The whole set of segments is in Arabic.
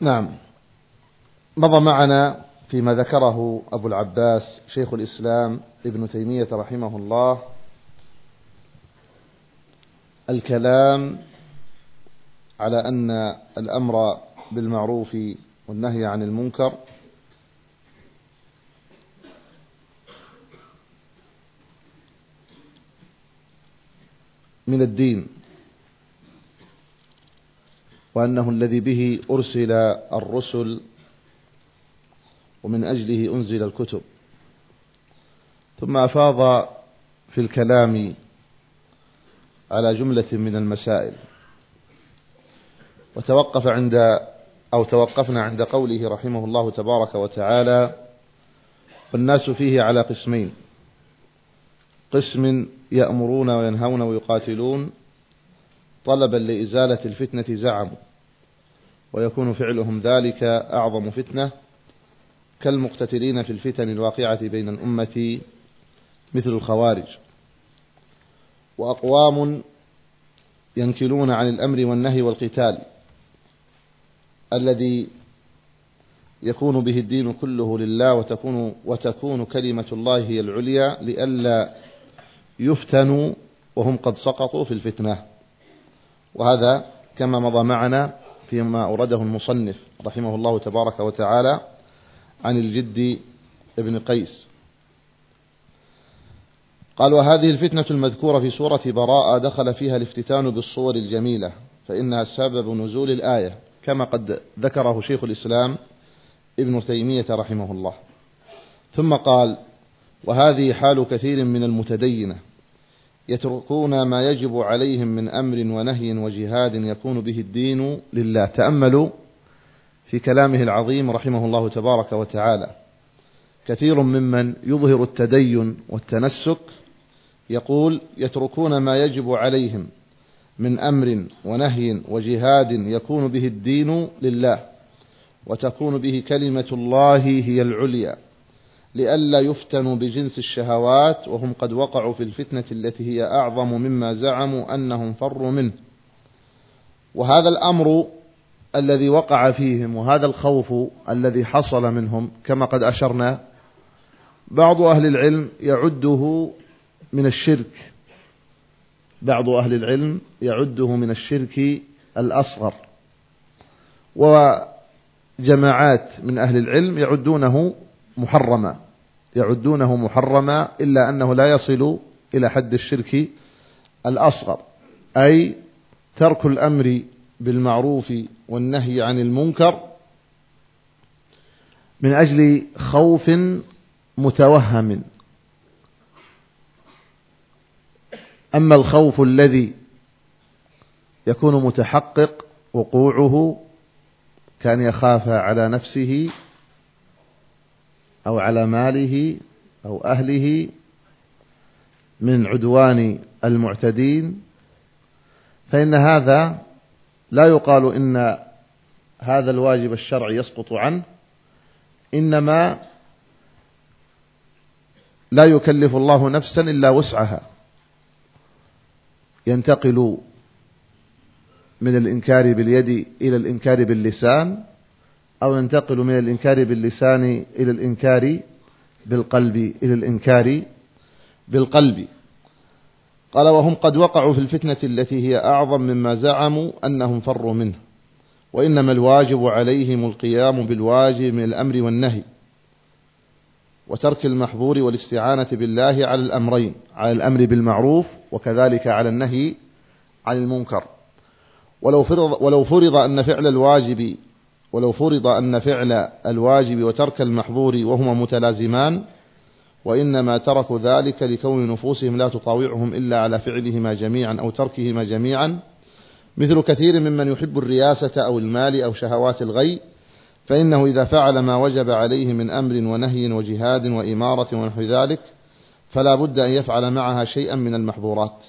نعم. مضى معنا فيما ذكره أبو العباس شيخ الإسلام ابن تيمية رحمه الله الكلام على أن الأمر بالمعروف والنهي عن المنكر من الدين. وأنه الذي به أرسل الرسل ومن أجله أنزل الكتب. ثم أفاض في الكلام على جملة من المسائل. وتوقف عند أو توقفنا عند قوله رحمه الله تبارك وتعالى والناس فيه على قسمين. قسم يأمرون وينهون ويقاتلون طلبا لإزالة الفتنة زعموا ويكون فعلهم ذلك أعظم فتنة كالمقتتلين في الفتن الواقعة بين الأمة مثل الخوارج. وأقوام ينكلون عن الأمر والنهي والقتال الذي يكون به الدين كله لله وتكون, وتكون كلمة الله هي العليا لئلا يفتنوا وهم قد سقطوا في الفتنة. وهذا كما مضى معنا فيما أورده المصنف رحمه الله تبارك وتعالى عن الجد ابن قيس. قال وهذه الفتنة المذكورة في سورة براءة دخل فيها الافتتان بالصور الجميلة فإنها سبب نزول الآية كما قد ذكره شيخ الإسلام ابن تيمية رحمه الله. ثم قال وهذه حال كثير من المتدينة يتركون ما يجب عليهم من أمر ونهي وجهاد يكون به الدين لله. تأملوا في كلامه العظيم رحمه الله تبارك وتعالى. كثير ممن يظهر التدين والتنسك يقول يتركون ما يجب عليهم من أمر ونهي وجهاد يكون به الدين لله وتكون به كلمة الله هي العليا. لئلا يفتنوا بجنس الشهوات وهم قد وقعوا في الفتنة التي هي أعظم مما زعموا أنهم فروا منه. وهذا الأمر الذي وقع فيهم وهذا الخوف الذي حصل منهم كما قد أشرنا بعض أهل العلم يعده من الشرك. بعض أهل العلم يعده من الشرك الأصغر. وجماعات من أهل العلم يعدونه محرما. يعدونه محرما إلا أنه لا يصل إلى حد الشرك الأصغر. أي ترك الأمر بالمعروف والنهي عن المنكر من أجل خوف متوهم. أما الخوف الذي يكون متحقق وقوعه كان يخاف على نفسه أو على ماله أو أهله من عدوان المعتدين فإن هذا لا يقال إن هذا الواجب الشرعي يسقط عنه إنما لا يكلف الله نفسا إلا وسعها. ينتقل من الإنكار باليد إلى الإنكار باللسان أو ينتقل من الإنكار باللسان إلى الإنكار بالقلب إلى الإنكار بالقلب. قال وهم قد وقعوا في الفتنة التي هي أعظم مما زعموا أنهم فروا منه وإنما الواجب عليهم القيام بالواجب من الأمر والنهي وترك المحظور والاستعانة بالله على الأمرين على الأمر بالمعروف وكذلك على النهي عن المنكر. ولو فرض, ولو فرض أن فعل الواجب ولو فرض أن فعل الواجب وترك المحظور وهما متلازمان وإنما تركوا ذلك لكون نفوسهم لا تطاوعهم إلا على فعلهما جميعا أو تركهما جميعا. مثل كثير ممن يحب الرياسة أو المال أو شهوات الغي فإنه إذا فعل ما وجب عليه من أمر ونهي وجهاد وإمارة ونحو ذلك فلا بد أن يفعل معها شيئا من المحظورات.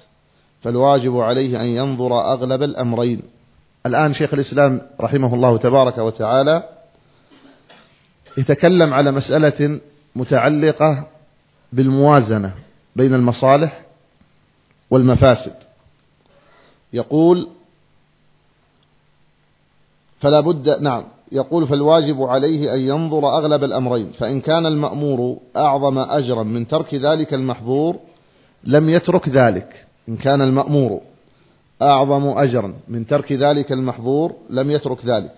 فالواجب عليه أن ينظر أغلب الأمرين. الآن شيخ الإسلام رحمه الله تبارك وتعالى يتكلم على مسألة متعلقة بالموازنة بين المصالح والمفاسد. يقول فلا بد نعم يقول فالواجب عليه أن ينظر أغلب الأمرين فإن كان المأمور أعظم أجرا من ترك ذلك المحظور لم يترك ذلك إن كان المأمور أعظم أجرا. من ترك ذلك المحظور لم يترك ذلك.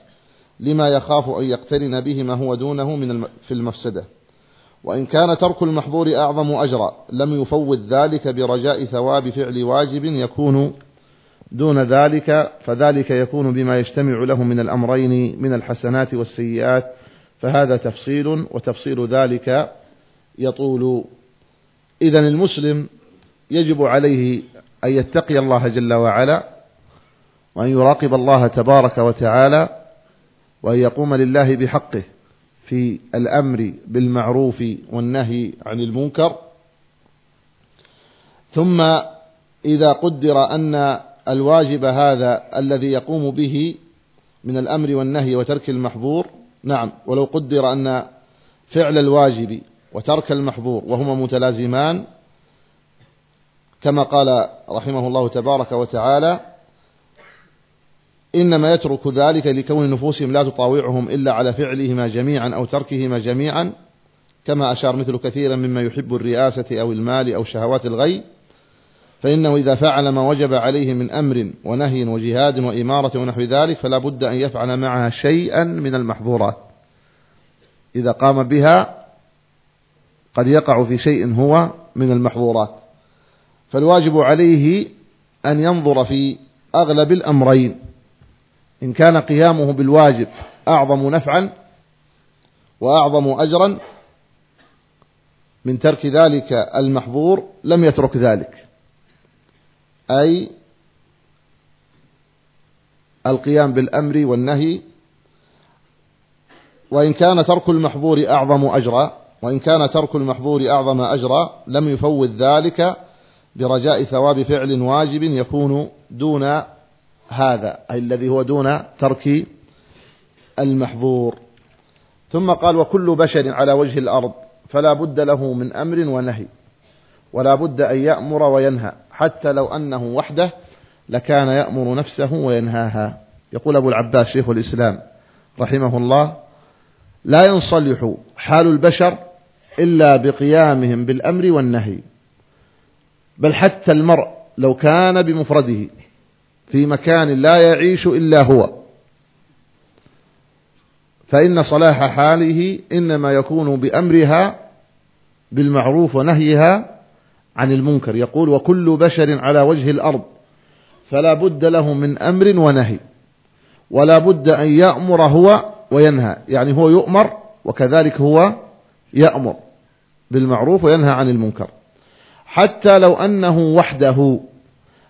لما يخاف أن يقترن به ما هو دونه من في المفسدة. وإن كان ترك المحظور أعظم أجرا لم يفوت ذلك برجاء ثواب فعل واجب يكون دون ذلك فذلك يكون بما يجتمع له من الأمرين من الحسنات والسيئات. فهذا تفصيل وتفصيل ذلك يطول. إذا المسلم يجب عليه أن يتقي الله جل وعلا وأن يراقب الله تبارك وتعالى وأن يقوم لله بحقه في الأمر بالمعروف والنهي عن المنكر. ثم إذا قدر أن الواجب هذا الذي يقوم به من الأمر والنهي وترك المحظور نعم ولو قدر أن فعل الواجب وترك المحظور وهما متلازمان كما قال رحمه الله تبارك وتعالى إنما يترك ذلك لكون نفوسهم لا تطاوعهم إلا على فعلهما جميعا أو تركهما جميعا كما أشار مثل كثيرا مما يحب الرئاسة أو المال أو شهوات الغي فإنه إذا فعل ما وجب عليه من أمر ونهي وجهاد وإمارة ونحو ذلك فلا بد أن يفعل معها شيئا من المحظورات. إذا قام بها قد يقع في شيء هو من المحظورات. فالواجب عليه أن ينظر في أغلب الأمرين إن كان قيامه بالواجب أعظم نفعا وأعظم أجرا من ترك ذلك المحظور لم يترك ذلك أي القيام بالأمر والنهي وإن كان ترك المحظور أعظم أجرا وإن كان ترك المحظور أعظم أجرا لم يفوت ذلك برجاء ثواب فعل واجب يكون دون هذا أي الذي هو دون ترك المحظور. ثم قال وكل بشر على وجه الأرض فلا بد له من أمر ونهي ولا بد أن يأمر وينهى حتى لو أنه وحده لكان يأمر نفسه وينهاها. يقول أبو العباس شيخ الإسلام رحمه الله لا ينصلح حال البشر إلا بقيامهم بالأمر والنهي. بل حتى المرء لو كان بمفرده في مكان لا يعيش إلا هو. فإن صلاح حاله إنما يكون بأمرها بالمعروف ونهيها عن المنكر. يقول وكل بشر على وجه الأرض فلا بد له من أمر ونهي ولا بد أن يأمر هو وينهى. يعني هو يؤمر وكذلك هو يأمر بالمعروف وينهى عن المنكر. حتى لو أنه وحده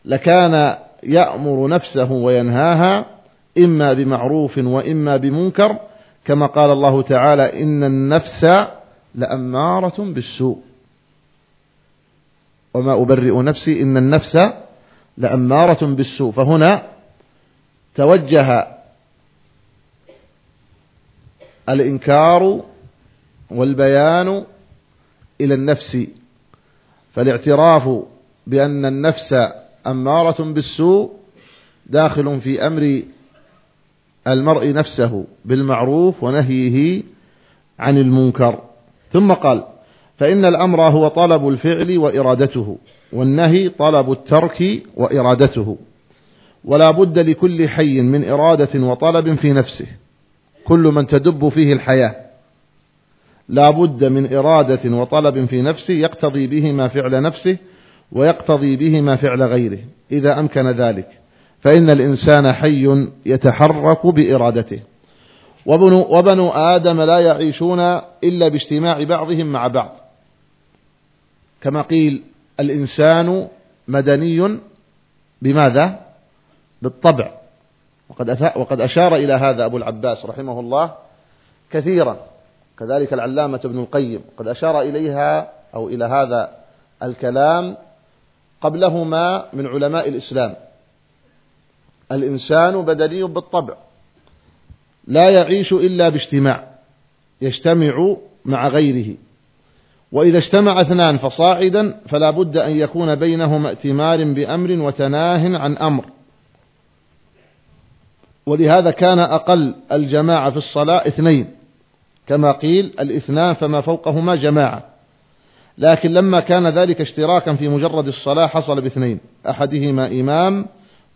لكان يأمر نفسه وينهاها إما بمعروف وإما بمنكر كما قال الله تعالى إن النفس لأمارة بالسوء. وما أبرئ نفسي إن النفس لأمارة بالسوء. فهنا توجه الإنكار والبيان إلى النفس فالاعتراف بأن النفس أمارة بالسوء داخل في أمر المرء نفسه بالمعروف ونهيه عن المنكر. ثم قال فإن الأمر هو طلب الفعل وإرادته والنهي طلب الترك وإرادته. ولا بد لكل حي من إرادة وطلب في نفسه كل من تدب فيه الحياة. لا بد من إرادة وطلب في نفسه يقتضي بهما فعل نفسه ويقتضي بهما فعل غيره. إذا أمكن ذلك فإن الإنسان حي يتحرك بإرادته. وبنو, وبنو آدم لا يعيشون إلا باجتماع بعضهم مع بعض. كما قيل الإنسان مدني بماذا؟ بالطبع. وقد, وقد أشار إلى هذا أبو العباس رحمه الله كثيرا. كذلك العلامة ابن القيم قد أشار إليها أو إلى هذا الكلام قبلهما من علماء الإسلام. الإنسان بدني بالطبع لا يعيش إلا باجتماع يجتمع مع غيره وإذا اجتمع اثنان فصاعدا فلا بد أن يكون بينهما ائتمار بأمر وتناه عن أمر. ولهذا كان أقل الجماعة في الصلاة اثنين. كما قيل الاثنان فما فوقهما جماعة. لكن لما كان ذلك اشتراكا في مجرد الصلاة حصل باثنين أحدهما إمام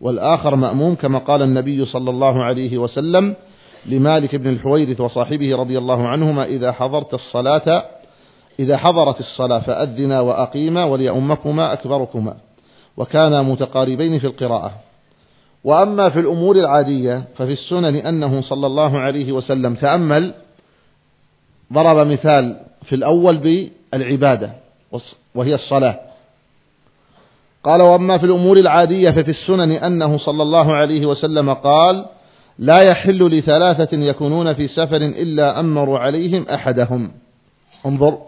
والآخر مأموم كما قال النبي صلى الله عليه وسلم لمالك بن الحويرث وصاحبه رضي الله عنهما إذا حضرت الصلاة إذا حضرت الصلاة فأذنا وأقيما وليأمكما أكبركما. وكانا متقاربين في القراءة. وأما في الأمور العادية ففي السنن أنه صلى الله عليه وسلم تأمل ضرب مثال في الأول بالعبادة وهي الصلاة. قال وأما في الأمور العادية ففي السنن أنه صلى الله عليه وسلم قال لا يحل لثلاثة يكونون في سفر إلا أمروا عليهم أحدهم. انظر.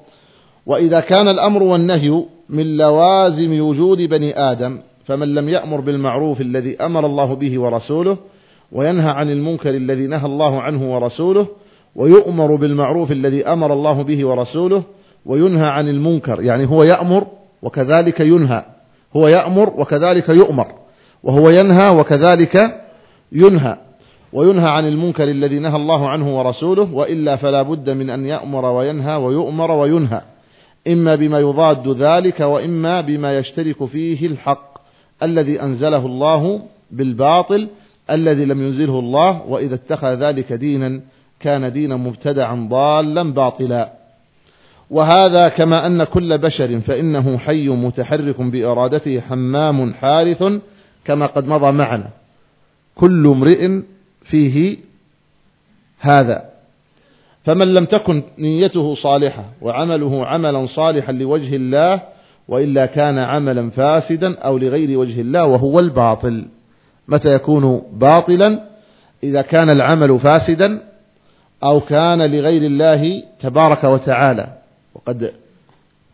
وإذا كان الأمر والنهي من لوازم وجود بني آدم فمن لم يأمر بالمعروف الذي أمر الله به ورسوله وينهى عن المنكر الذي نهى الله عنه ورسوله ويؤمر بالمعروف الذي أمر الله به ورسوله وينهى عن المنكر. يعني هو يأمر وكذلك ينهى. هو يأمر وكذلك يؤمر. وهو ينهى وكذلك ينهى. وينهى عن المنكر الذي نهى الله عنه ورسوله وإلا فلا بد من أن يأمر وينهى ويؤمر وينهى. إما بما يضاد ذلك وإما بما يشترك فيه الحق الذي أنزله الله بالباطل الذي لم ينزله الله وإذا اتخذ ذلك دينا كان دينا مبتدعا ضالا باطلا. وهذا كما أن كل بشر فإنه حي متحرك بإرادته حمام حارث كما قد مضى معنا. كل امرئ فيه هذا. فمن لم تكن نيته صالحة وعمله عملا صالحا لوجه الله وإلا كان عملا فاسدا أو لغير وجه الله وهو الباطل. متى يكون باطلا؟ إذا كان العمل فاسدا أو كان لغير الله تبارك وتعالى. وقد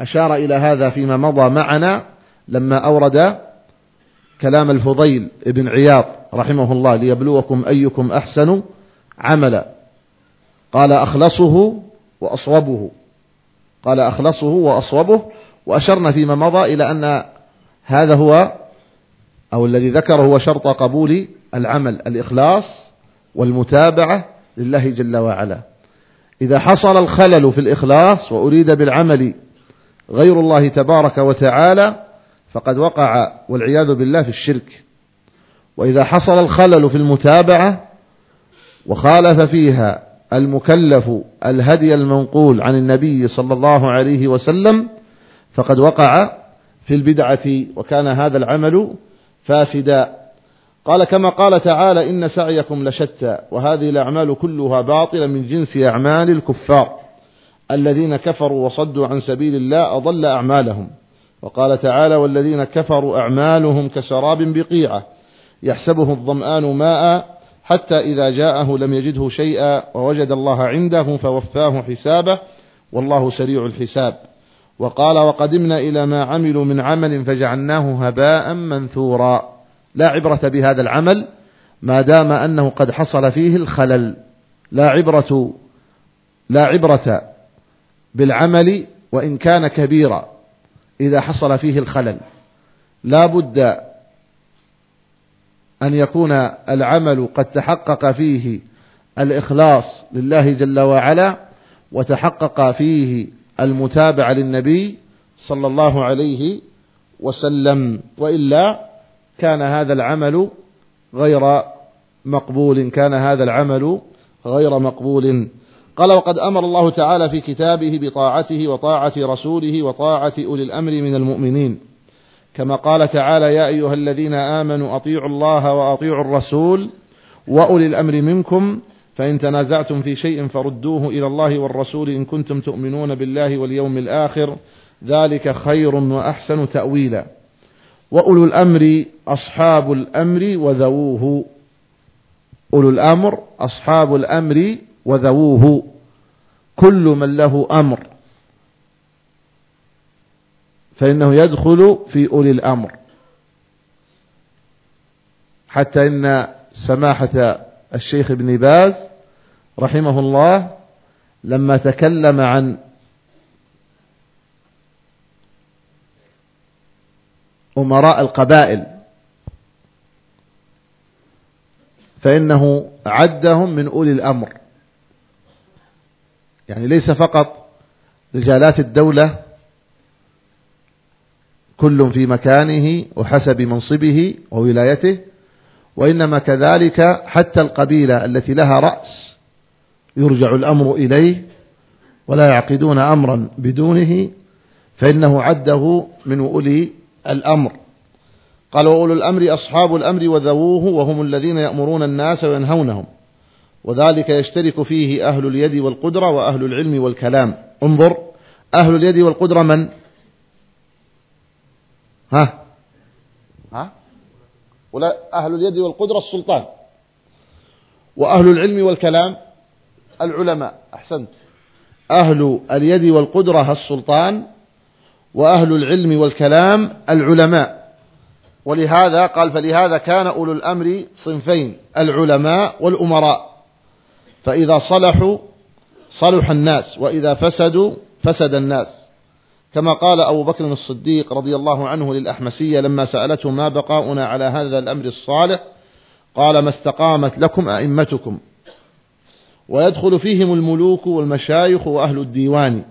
أشار إلى هذا فيما مضى معنا لما أورد كلام الفضيل ابن عياض رحمه الله ليبلوكم أيكم أحسن عملا. قال أخلصه وأصوبه. قال أخلصه وأصوبه. وأشرنا فيما مضى إلى أن هذا هو أو الذي ذكره هو شرط قبول العمل الإخلاص والمتابعة لله جل وعلا. إذا حصل الخلل في الإخلاص وأريد بالعمل غير الله تبارك وتعالى فقد وقع والعياذ بالله في الشرك. وإذا حصل الخلل في المتابعة وخالف فيها المكلف الهدي المنقول عن النبي صلى الله عليه وسلم فقد وقع في البدعة وكان هذا العمل فاسدا. قال كما قال تعالى إن سعيكم لشتى وهذه الأعمال كلها باطلة من جنس أعمال الكفار الذين كفروا وصدوا عن سبيل الله أضل أعمالهم وقال تعالى والذين كفروا أعمالهم كسراب بقيعة يحسبه الظمآن ماء حتى إذا جاءه لم يجده شيئا ووجد الله عنده فوفاه حسابه والله سريع الحساب وقال وقدمنا إلى ما عملوا من عمل فجعلناه هباء منثورا لا عبرة بهذا العمل ما دام أنه قد حصل فيه الخلل. لا عبرة لا عبرة بالعمل وإن كان كبيرا إذا حصل فيه الخلل. لا بد أن يكون العمل قد تحقق فيه الإخلاص لله جل وعلا وتحقق فيه المتابعة للنبي صلى الله عليه وسلم. وإلا كان هذا العمل غير مقبول كان هذا العمل غير مقبول. قال وقد أمر الله تعالى في كتابه بطاعته وطاعة رسوله وطاعة أولي الأمر من المؤمنين. كما قال تعالى يا أيها الذين آمنوا أطيعوا الله وأطيعوا الرسول وأولي الأمر منكم فإن تنازعتم في شيء فردوه إلى الله والرسول إن كنتم تؤمنون بالله واليوم الآخر. ذلك خير وأحسن تأويلا. وأولو الأمر أصحاب الأمر وذووه. أولو الأمر أصحاب الأمر وذووه. كل من له أمر. فإنه يدخل في أولي الأمر. حتى إن سماحة الشيخ ابن باز رحمه الله لما تكلم عن أمراء القبائل. فإنه عدهم من أولي الأمر. يعني ليس فقط رجالات الدولة كل في مكانه وحسب منصبه وولايته وإنما كذلك حتى القبيلة التي لها رأس يرجع الأمر إليه ولا يعقدون أمرا بدونه فإنه عده من أولي الأمر. قال وأولو الأمر أصحاب الأمر وذووه وهم الذين يأمرون الناس وينهونهم. وذلك يشترك فيه أهل اليد والقدرة وأهل العلم والكلام. انظر أهل اليد والقدرة من؟ ها؟ ها؟ ولا أهل اليد والقدرة السلطان. وأهل العلم والكلام العلماء. أحسنت. أهل اليد والقدرة السلطان وأهل العلم والكلام العلماء. ولهذا قال فلهذا كان أولو الأمر صنفين العلماء والأمراء. فإذا صلحوا صلح الناس وإذا فسدوا فسد الناس. كما قال أبو بكر الصديق رضي الله عنه للأحمسية لما سألته ما بقاؤنا على هذا الأمر الصالح قال ما استقامت لكم أئمتكم. ويدخل فيهم الملوك والمشايخ وأهل الديوان.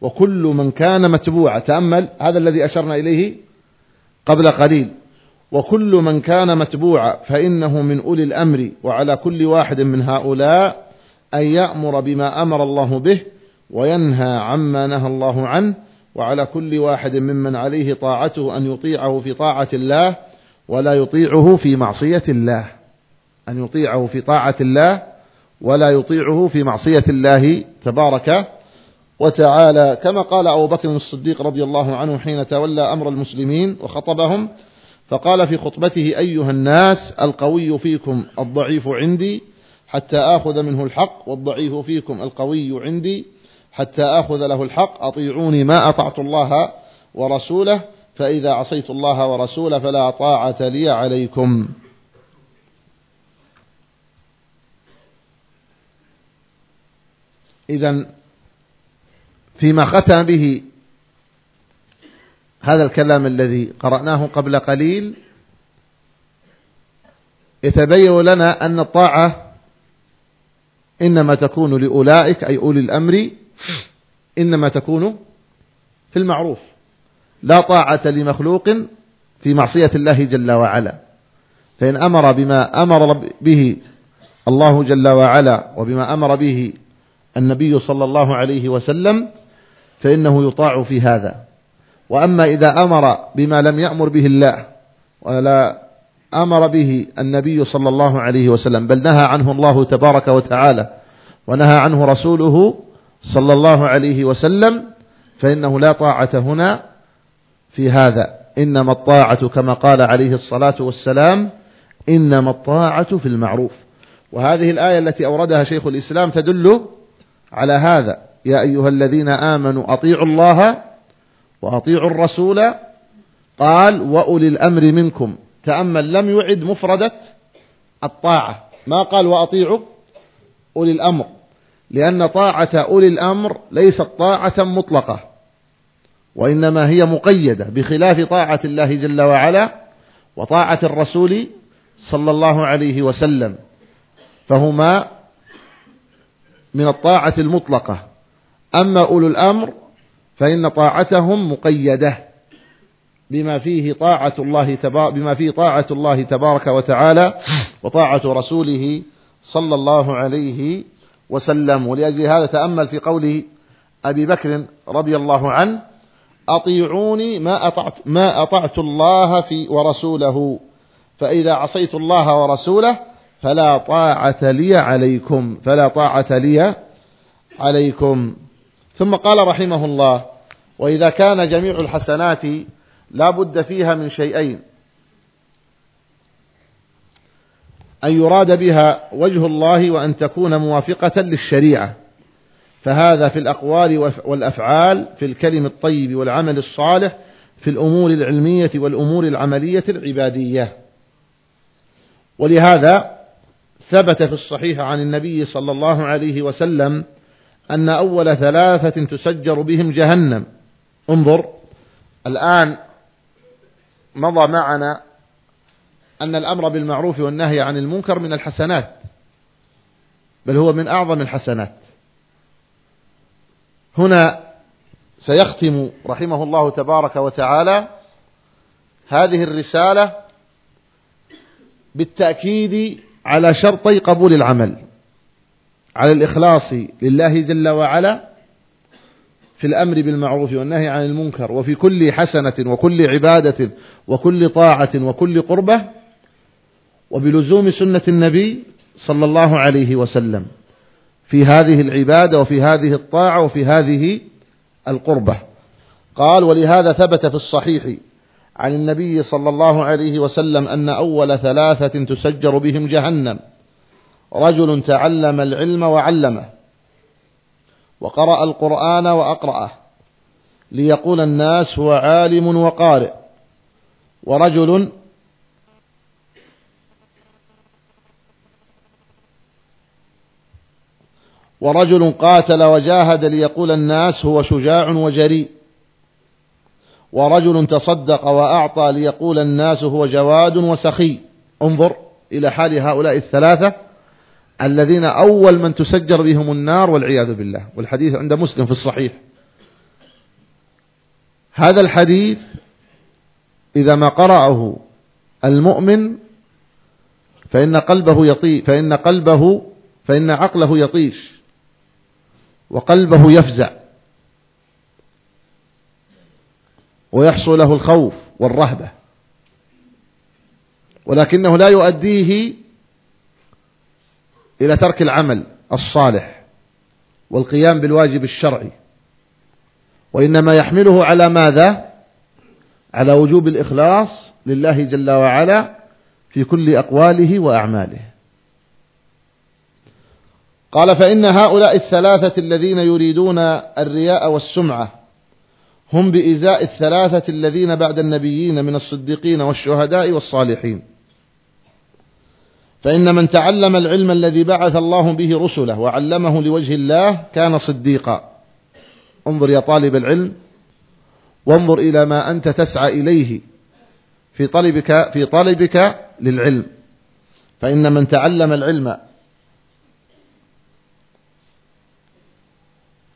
وكل من كان متبوعا. تأمل هذا الذي أشرنا إليه قبل قليل. وكل من كان متبوعا فإنه من أولي الأمر وعلى كل واحد من هؤلاء أن يأمر بما أمر الله به وينهى عما نهى الله عنه. وعلى كل واحد ممن عليه طاعته أن يطيعه في طاعة الله ولا يطيعه في معصية الله. أن يطيعه في طاعة الله ولا يطيعه في معصية الله تبارك وتعالى كما قال أبو بكر الصديق رضي الله عنه حين تولى أمر المسلمين وخطبهم فقال في خطبته أيها الناس القوي فيكم الضعيف عندي حتى آخذ منه الحق والضعيف فيكم القوي عندي حتى آخذ له الحق أطيعوني ما أطعت الله ورسوله فإذا عصيت الله ورسوله فلا طاعة لي عليكم. إذا فيما ختم به هذا الكلام الذي قرأناه قبل قليل يتبين لنا أن الطاعة إنما تكون لأولئك أي أولي الأمر إنما تكون في المعروف. لا طاعة لمخلوق في معصية الله جل وعلا. فإن أمر بما أمر به الله جل وعلا وبما أمر به النبي صلى الله عليه وسلم فإنه يطاع في هذا. وأما إذا أمر بما لم يأمر به الله ولا أمر به النبي صلى الله عليه وسلم بل نهى عنه الله تبارك وتعالى ونهى عنه رسوله صلى الله عليه وسلم فإنه لا طاعة هنا في هذا. إنما الطاعة كما قال عليه الصلاة والسلام إنما الطاعة في المعروف. وهذه الآية التي أوردها شيخ الإسلام تدل على هذا. يا أيها الذين آمنوا أطيعوا الله وأطيعوا الرسول قال وأولي الأمر منكم تأمل لم يعد مفردة الطاعة ما قال وأطيعوا أولي الأمر لأن طاعة أولي الأمر ليست طاعة مطلقة وإنما هي مقيدة بخلاف طاعة الله جل وعلا وطاعة الرسول صلى الله عليه وسلم فهما من الطاعة المطلقة أما أولو الأمر فإن طاعتهم مقيدة بما فيه طاعة الله بما فيه طاعة الله تبارك وتعالى وطاعة رسوله صلى الله عليه وسلم. ولأجل هذا تأمل في قوله أبي بكر رضي الله عنه أطيعوني ما أطعت, ما أطعت الله في ورسوله فإذا عصيت الله ورسوله فلا طاعة لي عليكم فلا طاعة لي عليكم. ثم قال رحمه الله وإذا كان جميع الحسنات لا بد فيها من شيئين. أن يراد بها وجه الله وأن تكون موافقة للشريعة. فهذا في الأقوال والأفعال في الكلم الطيب والعمل الصالح في الأمور العلمية والأمور العملية العبادية. ولهذا ثبت في الصحيح عن النبي صلى الله عليه وسلم أن أول ثلاثة تسجر بهم جهنم. انظر الآن مضى معنا أن الأمر بالمعروف والنهي عن المنكر من الحسنات بل هو من أعظم الحسنات. هنا سيختم رحمه الله تبارك وتعالى هذه الرسالة بالتأكيد على شرطي قبول العمل. على الإخلاص لله جل وعلا في الأمر بالمعروف والنهي عن المنكر وفي كل حسنة وكل عبادة وكل طاعة وكل قربة وبلزوم سنة النبي صلى الله عليه وسلم في هذه العبادة وفي هذه الطاعة وفي هذه القربة. قال ولهذا ثبت في الصحيح عن النبي صلى الله عليه وسلم أن أول ثلاثة تسجر بهم جهنم رجل تعلم العلم وعلمه وقرأ القرآن وأقرأه ليقول الناس هو عالم وقارئ ورجل ورجل قاتل وجاهد ليقول الناس هو شجاع وجريء ورجل تصدق وأعطى ليقول الناس هو جواد وسخي انظر إلى حال هؤلاء الثلاثة الذين أول من تسجر بهم النار والعياذ بالله. والحديث عند مسلم في الصحيح. هذا الحديث إذا ما قرأه المؤمن فإن قلبه يطيش فإن قلبه فإن عقله يطيش. وقلبه يفزع. ويحصل له الخوف والرهبة. ولكنه لا يؤديه إلى ترك العمل الصالح والقيام بالواجب الشرعي. وإنما يحمله على ماذا؟ على وجوب الإخلاص لله جل وعلا في كل أقواله وأعماله. قال فإن هؤلاء الثلاثة الذين يريدون الرياء والسمعة هم بإزاء الثلاثة الذين بعد النبيين من الصديقين والشهداء والصالحين. فإن من تعلم العلم الذي بعث الله به رسله وعلمه لوجه الله كان صديقا. انظر يا طالب العلم وانظر إلى ما أنت تسعى إليه في طلبك, في طلبك للعلم. فإن من تعلم العلم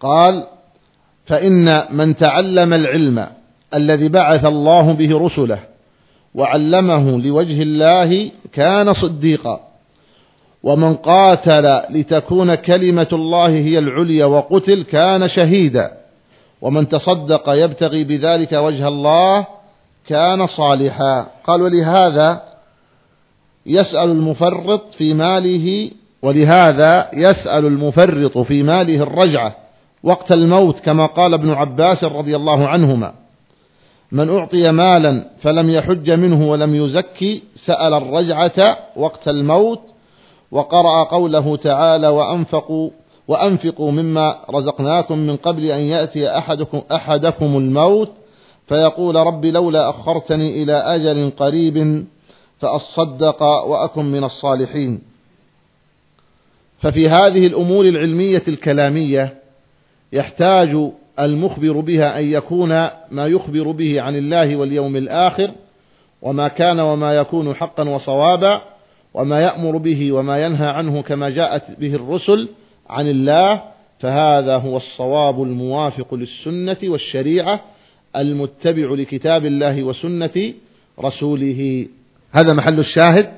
قال فإن من تعلم العلم الذي بعث الله به رسله وعلمه لوجه الله كان صديقا. ومن قاتل لتكون كلمة الله هي العليا وقتل كان شهيدا. ومن تصدق يبتغي بذلك وجه الله كان صالحا. قال ولهذا يسأل المفرط في ماله ولهذا يسأل المفرط في ماله الرجعة وقت الموت كما قال ابن عباس رضي الله عنهما. من أعطي مالا فلم يحج منه ولم يزكي سأل الرجعة وقت الموت وقرأ قوله تعالى وأنفقوا وأنفقوا مما رزقناكم من قبل أن يأتي أحدكم, أحدكم الموت فيقول رب لولا أخرتني إلى أجل قريب فأصدق وأكن من الصالحين ففي هذه الأمور العلمية الكلامية يحتاج المخبر بها أن يكون ما يخبر به عن الله واليوم الآخر وما كان وما يكون حقا وصوابا وما يأمر به وما ينهى عنه كما جاءت به الرسل عن الله فهذا هو الصواب الموافق للسنة والشريعة المتبع لكتاب الله وسنة رسوله. هذا محل الشاهد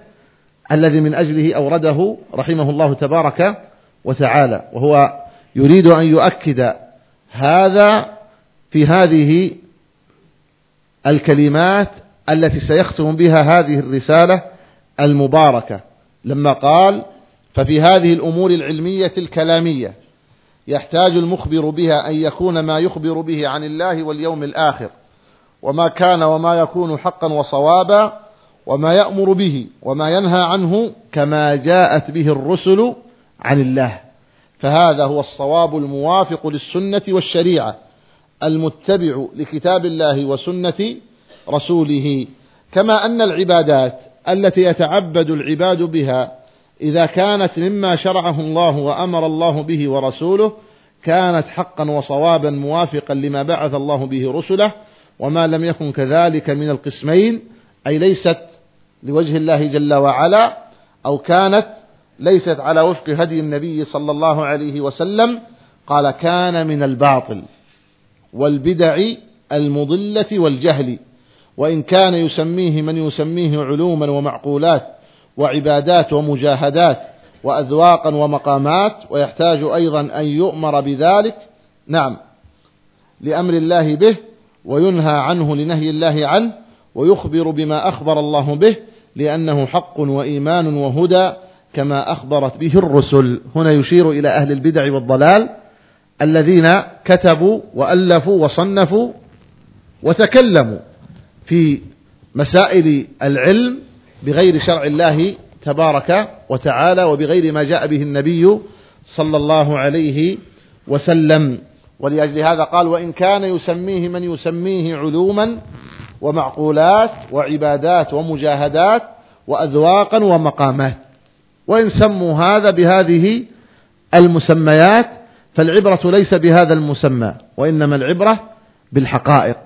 الذي من أجله أورده رحمه الله تبارك وتعالى وهو يريد أن يؤكد هذا في هذه الكلمات التي سيختم بها هذه الرسالة المباركة. لما قال ففي هذه الأمور العلمية الكلامية يحتاج المخبر بها أن يكون ما يخبر به عن الله واليوم الآخر وما كان وما يكون حقا وصوابا وما يأمر به وما ينهى عنه كما جاءت به الرسل عن الله. فهذا هو الصواب الموافق للسنة والشريعة المتبع لكتاب الله وسنة رسوله. كما أن العبادات التي يتعبد العباد بها إذا كانت مما شرعه الله وأمر الله به ورسوله كانت حقا وصوابا موافقا لما بعث الله به رسله وما لم يكن كذلك من القسمين أي ليست لوجه الله جل وعلا أو كانت ليست على وفق هدي النبي صلى الله عليه وسلم قال كان من الباطل والبدع المضلة والجهل وإن كان يسميه من يسميه علوما ومعقولات وعبادات ومجاهدات وأذواقا ومقامات ويحتاج أيضا أن يؤمر بذلك نعم لأمر الله به وينهى عنه لنهي الله عنه ويخبر بما أخبر الله به لأنه حق وإيمان وهدى كما أخبرت به الرسل. هنا يشير إلى أهل البدع والضلال الذين كتبوا وألفوا وصنفوا وتكلموا في مسائل العلم بغير شرع الله تبارك وتعالى وبغير ما جاء به النبي صلى الله عليه وسلم. ولأجل هذا قال وإن كان يسميه من يسميه علوما ومعقولات وعبادات ومجاهدات وأذواقا ومقامات. وإن سموا هذا بهذه المسميات فالعبرة ليس بهذا المسمى وإنما العبرة بالحقائق.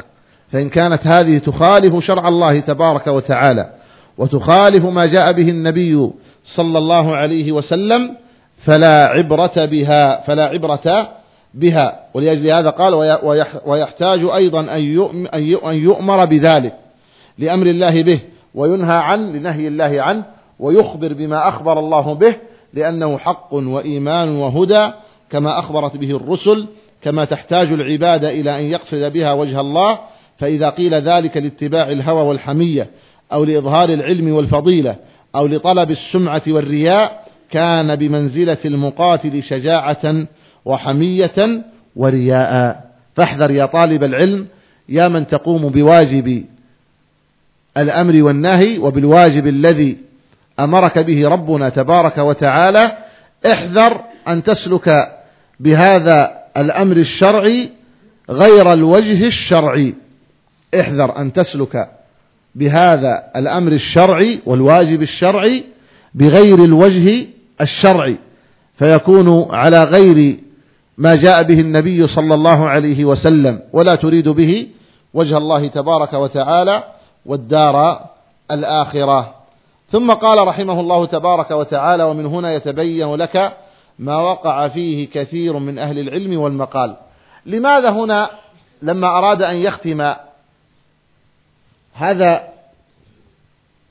فإن كانت هذه تخالف شرع الله تبارك وتعالى وتخالف ما جاء به النبي صلى الله عليه وسلم فلا عبرة بها فلا عبرة بها. ولأجل هذا قال ويحتاج أيضا أن يؤمر بذلك لأمر الله به وينهى عن لنهي الله عنه ويخبر بما أخبر الله به لأنه حق وإيمان وهدى كما أخبرت به الرسل كما تحتاج العبادة إلى أن يقصد بها وجه الله. فإذا قيل ذلك لاتباع الهوى والحمية أو لإظهار العلم والفضيلة أو لطلب السمعة والرياء كان بمنزلة المقاتل شجاعة وحمية ورياء. فاحذر يا طالب العلم يا من تقوم بواجب الأمر والنهي وبالواجب الذي أمرك به ربنا تبارك وتعالى احذر أن تسلك بهذا الأمر الشرعي غير الوجه الشرعي. احذر أن تسلك بهذا الأمر الشرعي والواجب الشرعي بغير الوجه الشرعي فيكون على غير ما جاء به النبي صلى الله عليه وسلم ولا تريد به وجه الله تبارك وتعالى والدار الآخرة. ثم قال رحمه الله تبارك وتعالى ومن هنا يتبين لك ما وقع فيه كثير من أهل العلم والمقال. لماذا هنا لما أراد أن يختم هذا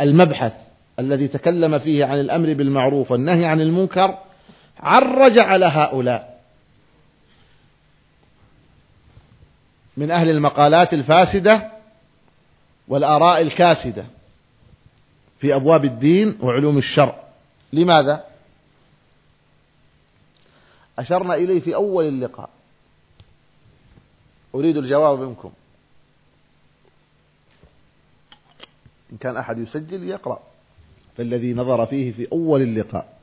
المبحث الذي تكلم فيه عن الأمر بالمعروف والنهي عن المنكر عرج على هؤلاء من أهل المقالات الفاسدة والآراء الكاسدة. في أبواب الدين وعلوم الشرع. لماذا؟ أشرنا إليه في أول اللقاء. أريد الجواب منكم. إن كان أحد يسجل يقرأ. فالذي نظر فيه في أول اللقاء.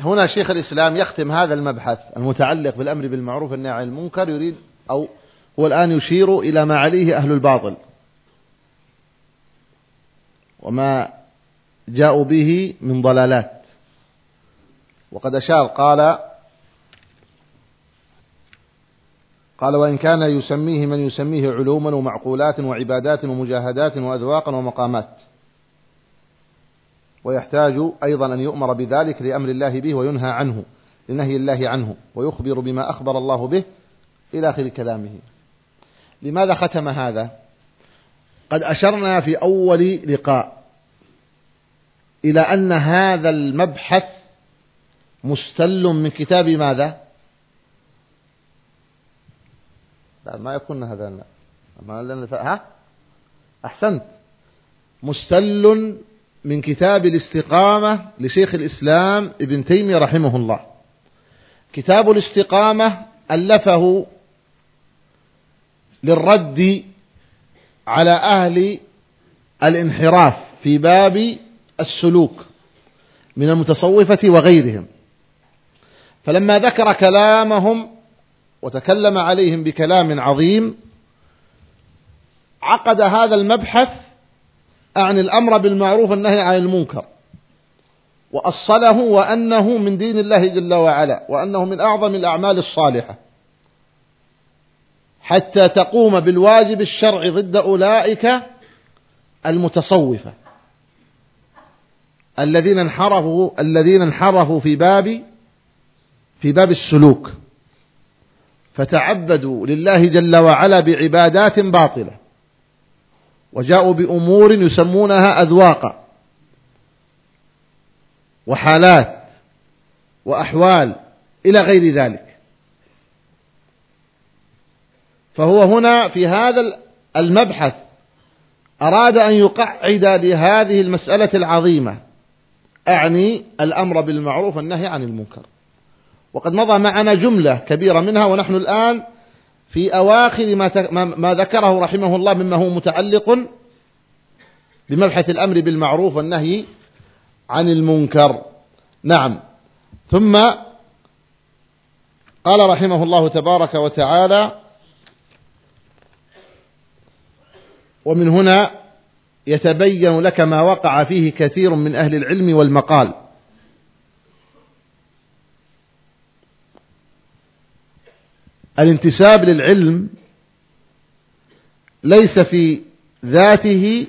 هنا شيخ الإسلام يختم هذا المبحث المتعلق بالأمر بالمعروف والنهي عن المنكر يريد أو هو الآن يشير إلى ما عليه أهل الباطل. وما جاءوا به من ضلالات. وقد أشار قال قال وإن كان يسميه من يسميه علوما ومعقولات وعبادات ومجاهدات وأذواقا ومقامات. ويحتاج أيضا أن يؤمر بذلك لأمر الله به وينهى عنه لنهي الله عنه ويخبر بما أخبر الله به إلى آخر كلامه. لماذا ختم هذا؟ قد أشرنا في أول لقاء إلى أن هذا المبحث مستل من كتاب ماذا؟ لا ما يكون هذا ما ها؟ أحسنت. مستل من كتاب الاستقامة لشيخ الإسلام ابن تيمية رحمه الله. كتاب الاستقامة ألفه للرد على أهل الانحراف في باب السلوك من المتصوفة وغيرهم. فلما ذكر كلامهم وتكلم عليهم بكلام عظيم عقد هذا المبحث عن الأمر بالمعروف والنهي عن المنكر وأصله وأنه من دين الله جل وعلا وأنه من أعظم الأعمال الصالحة. حتى تقوم بالواجب الشرعي ضد أولئك المتصوفة. الذين انحرفوا الذين انحرفوا في باب في باب السلوك. فتعبدوا لله جل وعلا بعبادات باطلة. وجاءوا بأمور يسمونها أذواقا وحالات. وأحوال. إلى غير ذلك. فهو هنا في هذا المبحث أراد أن يقعد لهذه المسألة العظيمة. أعني الأمر بالمعروف والنهي عن المنكر. وقد مضى معنا جملة كبيرة منها ونحن الآن في أواخر ما, ما ذكره رحمه الله مما هو متعلق بمبحث الأمر بالمعروف والنهي عن المنكر. نعم. ثم قال رحمه الله تبارك وتعالى ومن هنا يتبين لك ما وقع فيه كثير من أهل العلم والمقال. الانتساب للعلم ليس في ذاته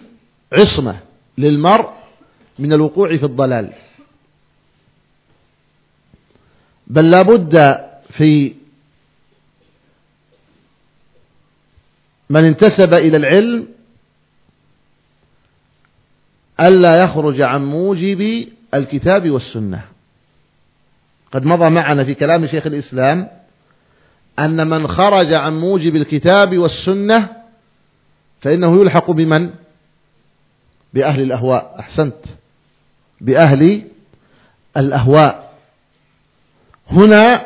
عصمة للمرء من الوقوع في الضلال. بل لابد في من انتسب إلى العلم ألا يخرج عن موجب الكتاب والسنة. قد مضى معنا في كلام شيخ الإسلام أن من خرج عن موجب الكتاب والسنة فإنه يلحق بمن؟ بأهل الأهواء. أحسنت. بأهل الأهواء. هنا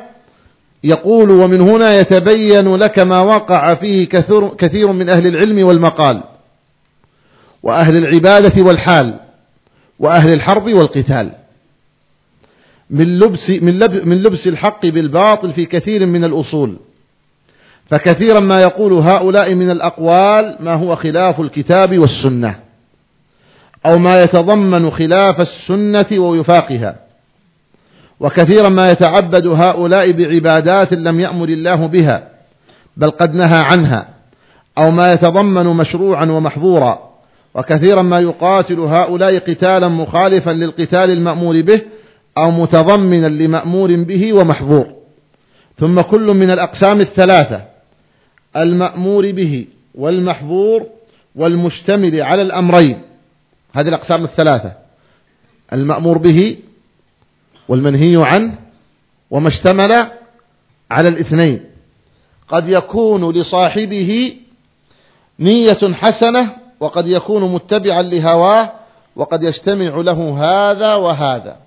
يقول ومن هنا يتبين لك ما وقع فيه كثير, من أهل العلم والمقال. وأهل العبادة والحال وأهل الحرب والقتال. من لبس, من, لب من لبس الحق بالباطل في كثير من الأصول. فكثيرا ما يقول هؤلاء من الأقوال ما هو خلاف الكتاب والسنة أو ما يتضمن خلاف السنة ويفاقها وكثيرا ما يتعبد هؤلاء بعبادات لم يأمر الله بها بل قد نهى عنها أو ما يتضمن مشروعا ومحظورا. وكثيرا ما يقاتل هؤلاء قتالا مخالفا للقتال المأمور به أو متضمنا لمأمور به ومحظور. ثم كل من الأقسام الثلاثة المأمور به والمحظور والمشتمل على الأمرين. هذه الأقسام الثلاثة المأمور به والمنهي عنه وما اشتمل على الاثنين. قد يكون لصاحبه نية حسنة وقد يكون متبعا لهواه وقد يجتمع له هذا وهذا.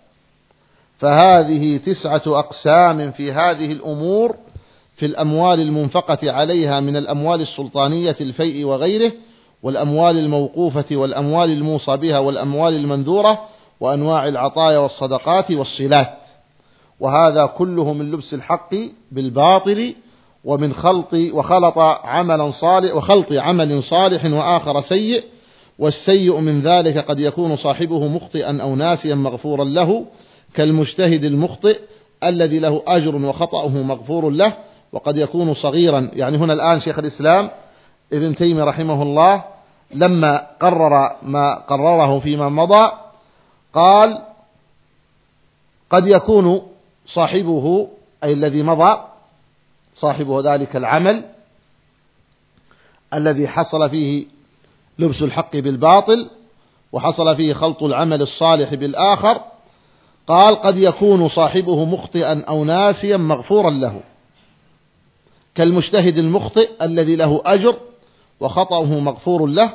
فهذه تسعة أقسام في هذه الأمور في الأموال المنفقة عليها من الأموال السلطانية الفيء وغيره والأموال الموقوفة والأموال الموصى بها والأموال المنذورة وأنواع العطايا والصدقات والصلات. وهذا كله من لبس الحق بالباطل ومن خلط وخلط عملا صالح وخلط عمل صالح وآخر سيء والسيء من ذلك قد يكون صاحبه مخطئا أو ناسيا مغفورا له كالمجتهد المخطئ الذي له أجر وخطأه مغفور له وقد يكون صغيرا. يعني هنا الآن شيخ الإسلام ابن تيمية رحمه الله لما قرر ما قرره فيما مضى قال قد يكون صاحبه أي الذي مضى صاحبه ذلك العمل الذي حصل فيه لبس الحق بالباطل وحصل فيه خلط العمل الصالح بالآخر قال قد يكون صاحبه مخطئا أو ناسيا مغفورا له كالمجتهد المخطئ الذي له أجر وخطأه مغفور له.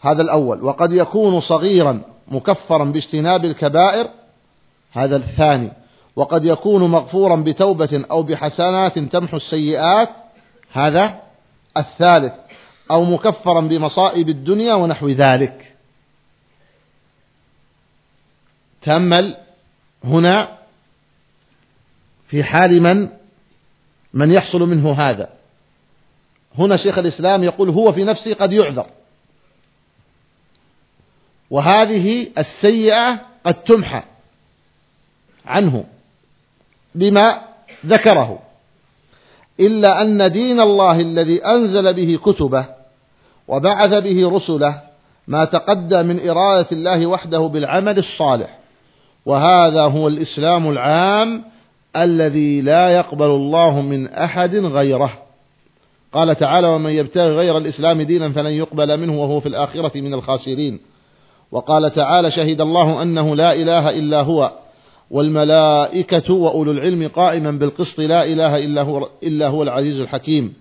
هذا الأول. وقد يكون صغيرا مكفرا باجتناب الكبائر هذا الثاني. وقد يكون مغفورا بتوبة أو بحسنات تمحو السيئات هذا الثالث أو مكفرا بمصائب الدنيا ونحو ذلك. تأمل هنا في حال من من يحصل منه هذا. هنا شيخ الإسلام يقول هو في نفسه قد يعذر. وهذه السيئة قد تمحى عنه. بما ذكره. إلا أن دين الله الذي أنزل به كتبه وبعث به رسله ما تقدى من إرادة الله وحده بالعمل الصالح. وهذا هو الإسلام العام الذي لا يقبل الله من أحد غيره. قال تعالى ومن يبتغي غير الإسلام دينا فلن يقبل منه وهو في الآخرة من الخاسرين وقال تعالى شهد الله أنه لا إله إلا هو والملائكة وأولو العلم قائما بالقسط لا إله إلا هو, إلا هو العزيز الحكيم.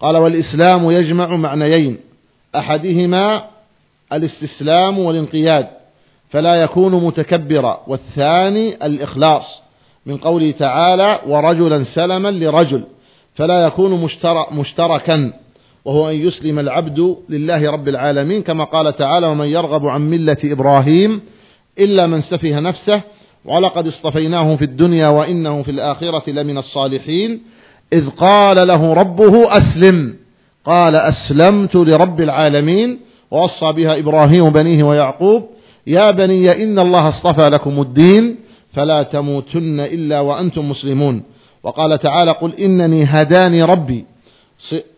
قال والإسلام يجمع معنيين أحدهما الاستسلام والانقياد فلا يكون متكبرا والثاني الإخلاص من قوله تعالى ورجلا سلما لرجل فلا يكون مشتركا وهو أن يسلم العبد لله رب العالمين كما قال تعالى ومن يرغب عن ملة إبراهيم إلا من سفه نفسه ولقد اصطفيناه في الدنيا وإنه في الآخرة لمن الصالحين إذ قال له ربه أسلم. قال أسلمت لرب العالمين ووصى بها إبراهيم بنيه ويعقوب يا بني إن الله اصطفى لكم الدين فلا تموتن إلا وأنتم مسلمون. وقال تعالى قل إنني هداني ربي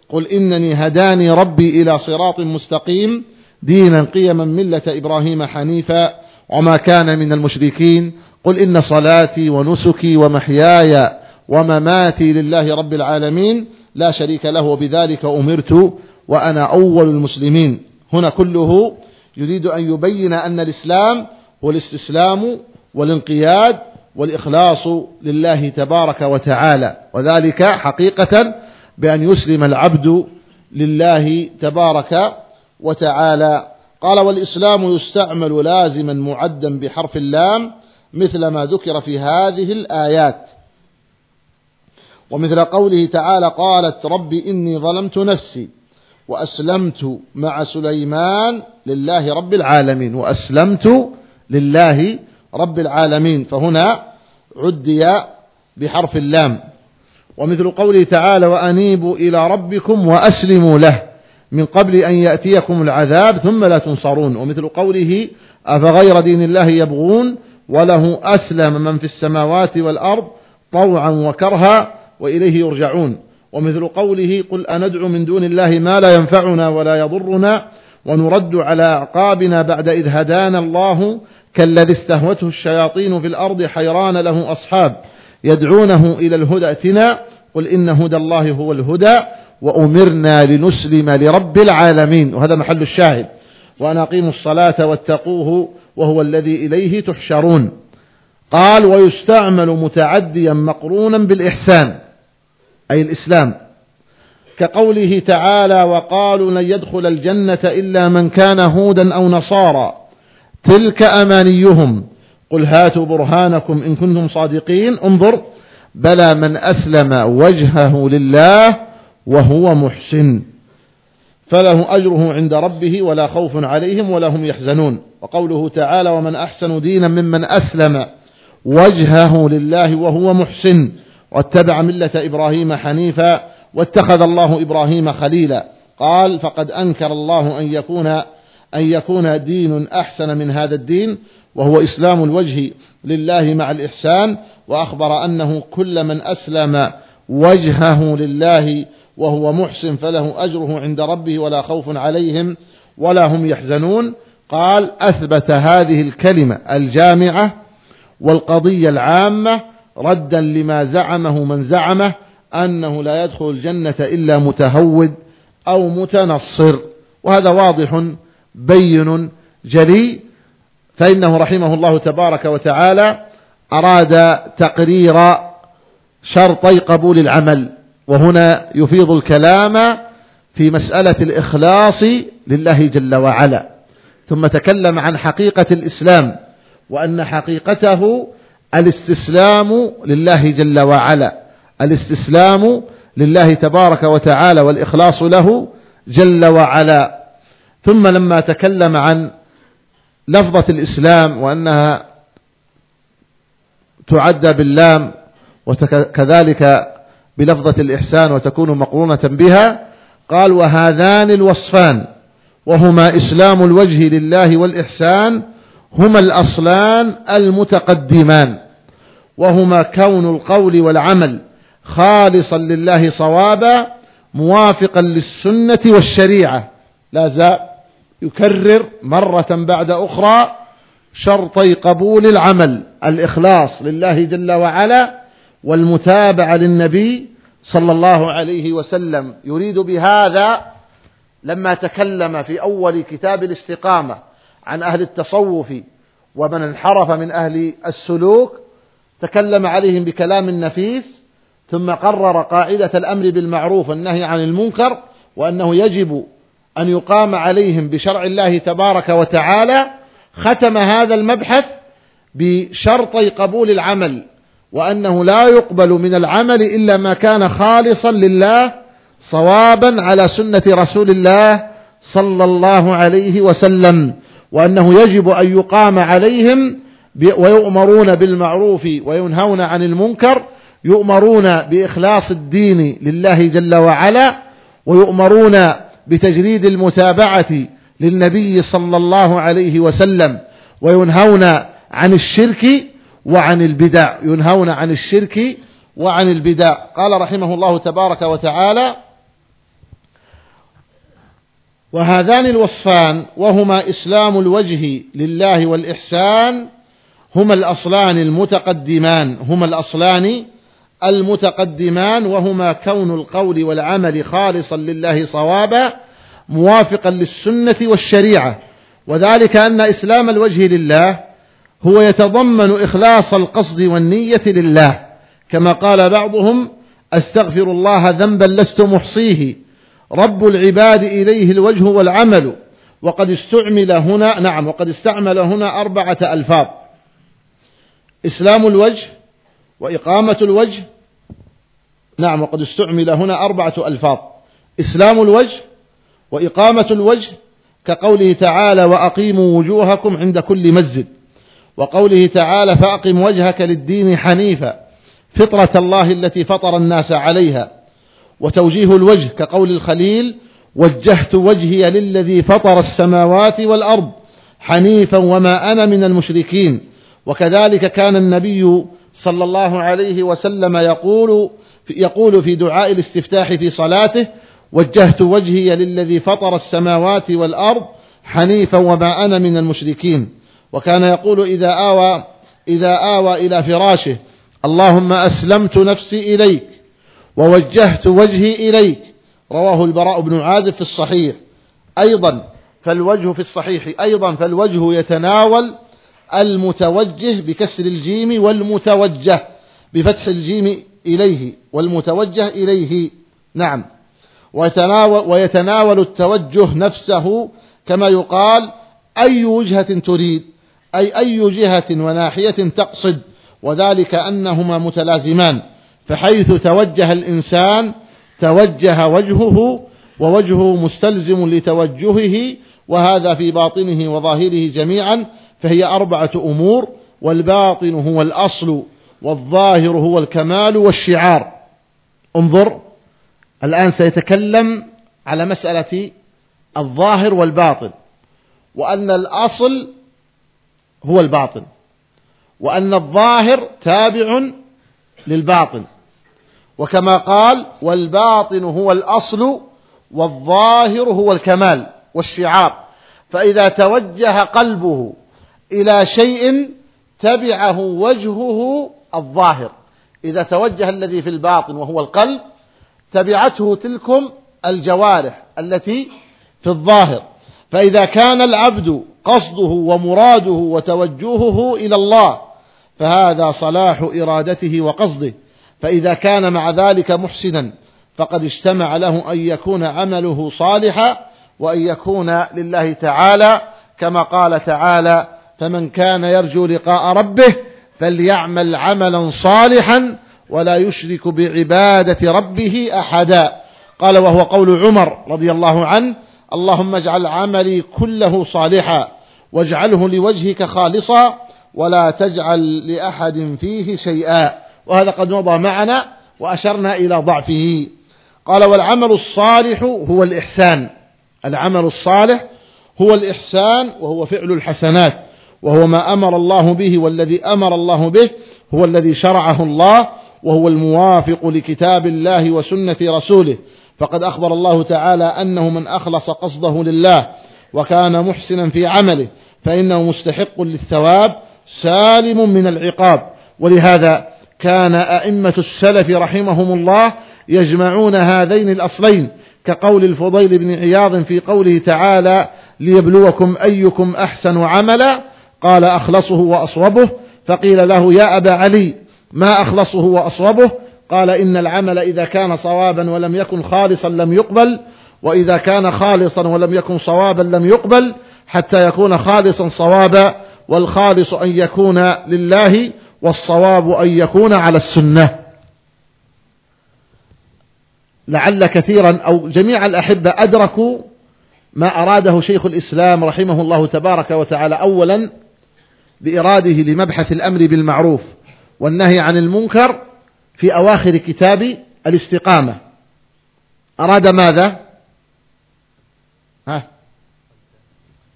قل إنني هداني ربي إلى صراط مستقيم دينا قيما ملة إبراهيم حنيفا وما كان من المشركين قل إن صلاتي ونسكي ومحياي ومماتي لله رب العالمين لا شريك له وبذلك أمرت وأنا أول المسلمين. هنا كله يريد أن يبين أن الإسلام هو الاستسلام والانقياد والإخلاص لله تبارك وتعالى وذلك حقيقة بأن يسلم العبد لله تبارك وتعالى. قال والإسلام يستعمل لازما معدا بحرف اللام مثل ما ذكر في هذه الآيات. ومثل قوله تعالى قالت رب إني ظلمت نفسي وأسلمت مع سليمان لله رب العالمين. وأسلمت لله رب العالمين. فهنا عدي بحرف اللام. ومثل قوله تعالى وأنيبوا إلى ربكم وأسلموا له من قبل أن يأتيكم العذاب ثم لا تنصرون. ومثل قوله أفغير دين الله يبغون وله أسلم من في السماوات والأرض طوعا وكرها وإليه يرجعون. ومثل قوله قل أندعو من دون الله ما لا ينفعنا ولا يضرنا ونرد على أعقابنا بعد إذ هدانا الله كالذي استهوته الشياطين في الأرض حيران له أصحاب يدعونه إلى الهدى اتنا قل إن هدى الله هو الهدى وأمرنا لنسلم لرب العالمين. وهذا محل الشاهد. وأن أقيموا الصلاة واتقوه وهو الذي إليه تحشرون. قال ويستعمل متعديا مقرونا بالإحسان أي الإسلام. كقوله تعالى وقالوا لن يدخل الجنة إلا من كان هودا أو نصارى. تلك أمانيهم. قل هاتوا برهانكم إن كنتم صادقين. انظر بلى من أسلم وجهه لله وهو محسن. فله أجره عند ربه ولا خوف عليهم ولا هم يحزنون. وقوله تعالى ومن أحسن دينا ممن أسلم وجهه لله وهو محسن واتبع ملة إبراهيم حنيفا واتخذ الله إبراهيم خليلا. قال فقد أنكر الله أن يكون أن يكون دين أحسن من هذا الدين وهو إسلام الوجه لله مع الإحسان وأخبر أنه كل من أسلم وجهه لله وهو محسن فله أجره عند ربه ولا خوف عليهم ولا هم يحزنون. قال أثبت هذه الكلمة الجامعة والقضية العامة ردا لما زعمه من زعمه أنه لا يدخل الجنة إلا متهود أو متنصر. وهذا واضح بين جلي فإنه رحمه الله تبارك وتعالى أراد تقرير شرطي قبول العمل. وهنا يفيض الكلام في مسألة الإخلاص لله جل وعلا. ثم تكلم عن حقيقة الإسلام وأن حقيقته الاستسلام لله جل وعلا. الاستسلام لله تبارك وتعالى والإخلاص له جل وعلا. ثم لما تكلم عن لفظة الإسلام وأنها تعدى باللام وكذلك بلفظة الإحسان وتكون مقرونة بها قال وهذان الوصفان وهما إسلام الوجه لله والإحسان هما الأصلان المتقدمان وهما كون القول والعمل خالصا لله صوابا موافقا للسنة والشريعة لا زال يكرر مرة بعد أخرى شرطي قبول العمل الإخلاص لله جل وعلا والمتابعة للنبي صلى الله عليه وسلم يريد بهذا لما تكلم في أول كتاب الاستقامة عن أهل التصوف ومن انحرف من أهل السلوك تكلم عليهم بكلام نفيس ثم قرر قاعدة الأمر بالمعروف والنهي عن المنكر وأنه يجب أن يقام عليهم بشرع الله تبارك وتعالى ختم هذا المبحث بشرطي قبول العمل. وأنه لا يقبل من العمل إلا ما كان خالصا لله صوابا على سنة رسول الله صلى الله عليه وسلم وأنه يجب أن يقام عليهم ويؤمرون بالمعروف وينهون عن المنكر يؤمرون بإخلاص الدين لله جل وعلا ويؤمرون بتجريد المتابعة للنبي صلى الله عليه وسلم وينهون عن الشرك وعن البدع ينهون عن الشرك وعن البدع. قال رحمه الله تبارك وتعالى وهذان الوصفان وهما إسلام الوجه لله والإحسان هما الأصلان المتقدمان هما الأصلان المتقدمان وهما كون القول والعمل خالصا لله صوابا موافقا للسنة والشريعة. وذلك أن إسلام الوجه لله هو يتضمن إخلاص القصد والنية لله. كما قال بعضهم أستغفر الله ذنبا لست محصيه. رب العباد إليه الوجه والعمل. وقد استعمل هنا نعم وقد استعمل هنا أربعة ألفاظ. إسلام الوجه وإقامة الوجه. نعم وقد استعمل هنا أربعة ألفاظ. إسلام الوجه وإقامة الوجه كقوله تعالى وأقيموا وجوهكم عند كل مسجد. وقوله تعالى فأقم وجهك للدين حنيفا فطرة الله التي فطر الناس عليها. وتوجيه الوجه كقول الخليل وجهت وجهي للذي فطر السماوات والأرض حنيفا وما أنا من المشركين. وكذلك كان النبي صلى الله عليه وسلم يقول يقول في دعاء الاستفتاح في صلاته وجهت وجهي للذي فطر السماوات والأرض حنيفا وما أنا من المشركين. وكان يقول إذا آوى إذا آوى إلى فراشه اللهم أسلمت نفسي إليك ووجهت وجهي إليك. رواه البراء بن عازب في الصحيح. أيضا فالوجه في الصحيح أيضا فالوجه يتناول المتوجه بكسر الجيم والمتوجه بفتح الجيم إليه والمتوجه إليه. نعم. ويتناول, ويتناول التوجه نفسه كما يقال أي وجهة تريد؟ أي أي جهة وناحية تقصد وذلك أنهما متلازمان فحيث توجه الإنسان توجه وجهه ووجهه مستلزم لتوجهه وهذا في باطنه وظاهره جميعا فهي أربعة أمور والباطن هو الأصل والظاهر هو الكمال والشعار. انظر الآن سيتكلم على مسألة الظاهر والباطن وأن الأصل هو الباطن. وأن الظاهر تابع للباطن. وكما قال والباطن هو الأصل والظاهر هو الكمال والشعار. فإذا توجه قلبه إلى شيء تبعه وجهه الظاهر. إذا توجه الذي في الباطن وهو القلب تبعته تلكم الجوارح التي في الظاهر. فإذا كان العبد قصده ومراده وتوجهه إلى الله فهذا صلاح إرادته وقصده. فإذا كان مع ذلك محسنا فقد اجتمع له أن يكون عمله صالحا وأن يكون لله تعالى كما قال تعالى فمن كان يرجو لقاء ربه فليعمل عملا صالحا ولا يشرك بعبادة ربه أحدا قال وهو قول عمر رضي الله عنه اللهم اجعل عملي كله صالحا واجعله لوجهك خالصا ولا تجعل لأحد فيه شيئا. وهذا قد مضى معنا وأشرنا إلى ضعفه. قال والعمل الصالح هو الإحسان. العمل الصالح هو الإحسان وهو فعل الحسنات وهو ما أمر الله به والذي أمر الله به هو الذي شرعه الله وهو الموافق لكتاب الله وسنة رسوله. فقد أخبر الله تعالى أنه من أخلص قصده لله وكان محسنا في عمله فإنه مستحق للثواب سالم من العقاب. ولهذا كان أئمة السلف رحمهم الله يجمعون هذين الأصلين كقول الفضيل بن عياض في قوله تعالى ليبلوكم أيكم أحسن عملا قال أخلصه وأصوبه فقيل له يا أبا علي ما أخلصه وأصوبه؟ قال إن العمل إذا كان صوابا ولم يكن خالصا لم يقبل وإذا كان خالصا ولم يكن صوابا لم يقبل حتى يكون خالصا صوابا والخالص أن يكون لله والصواب أن يكون على السنة. لعل كثيرا أو جميع الأحبة أدركوا ما أراده شيخ الإسلام رحمه الله تبارك وتعالى أولا بإراده لمبحث الأمر بالمعروف والنهي عن المنكر في أواخر كتاب الاستقامة. أراد ماذا؟ ها؟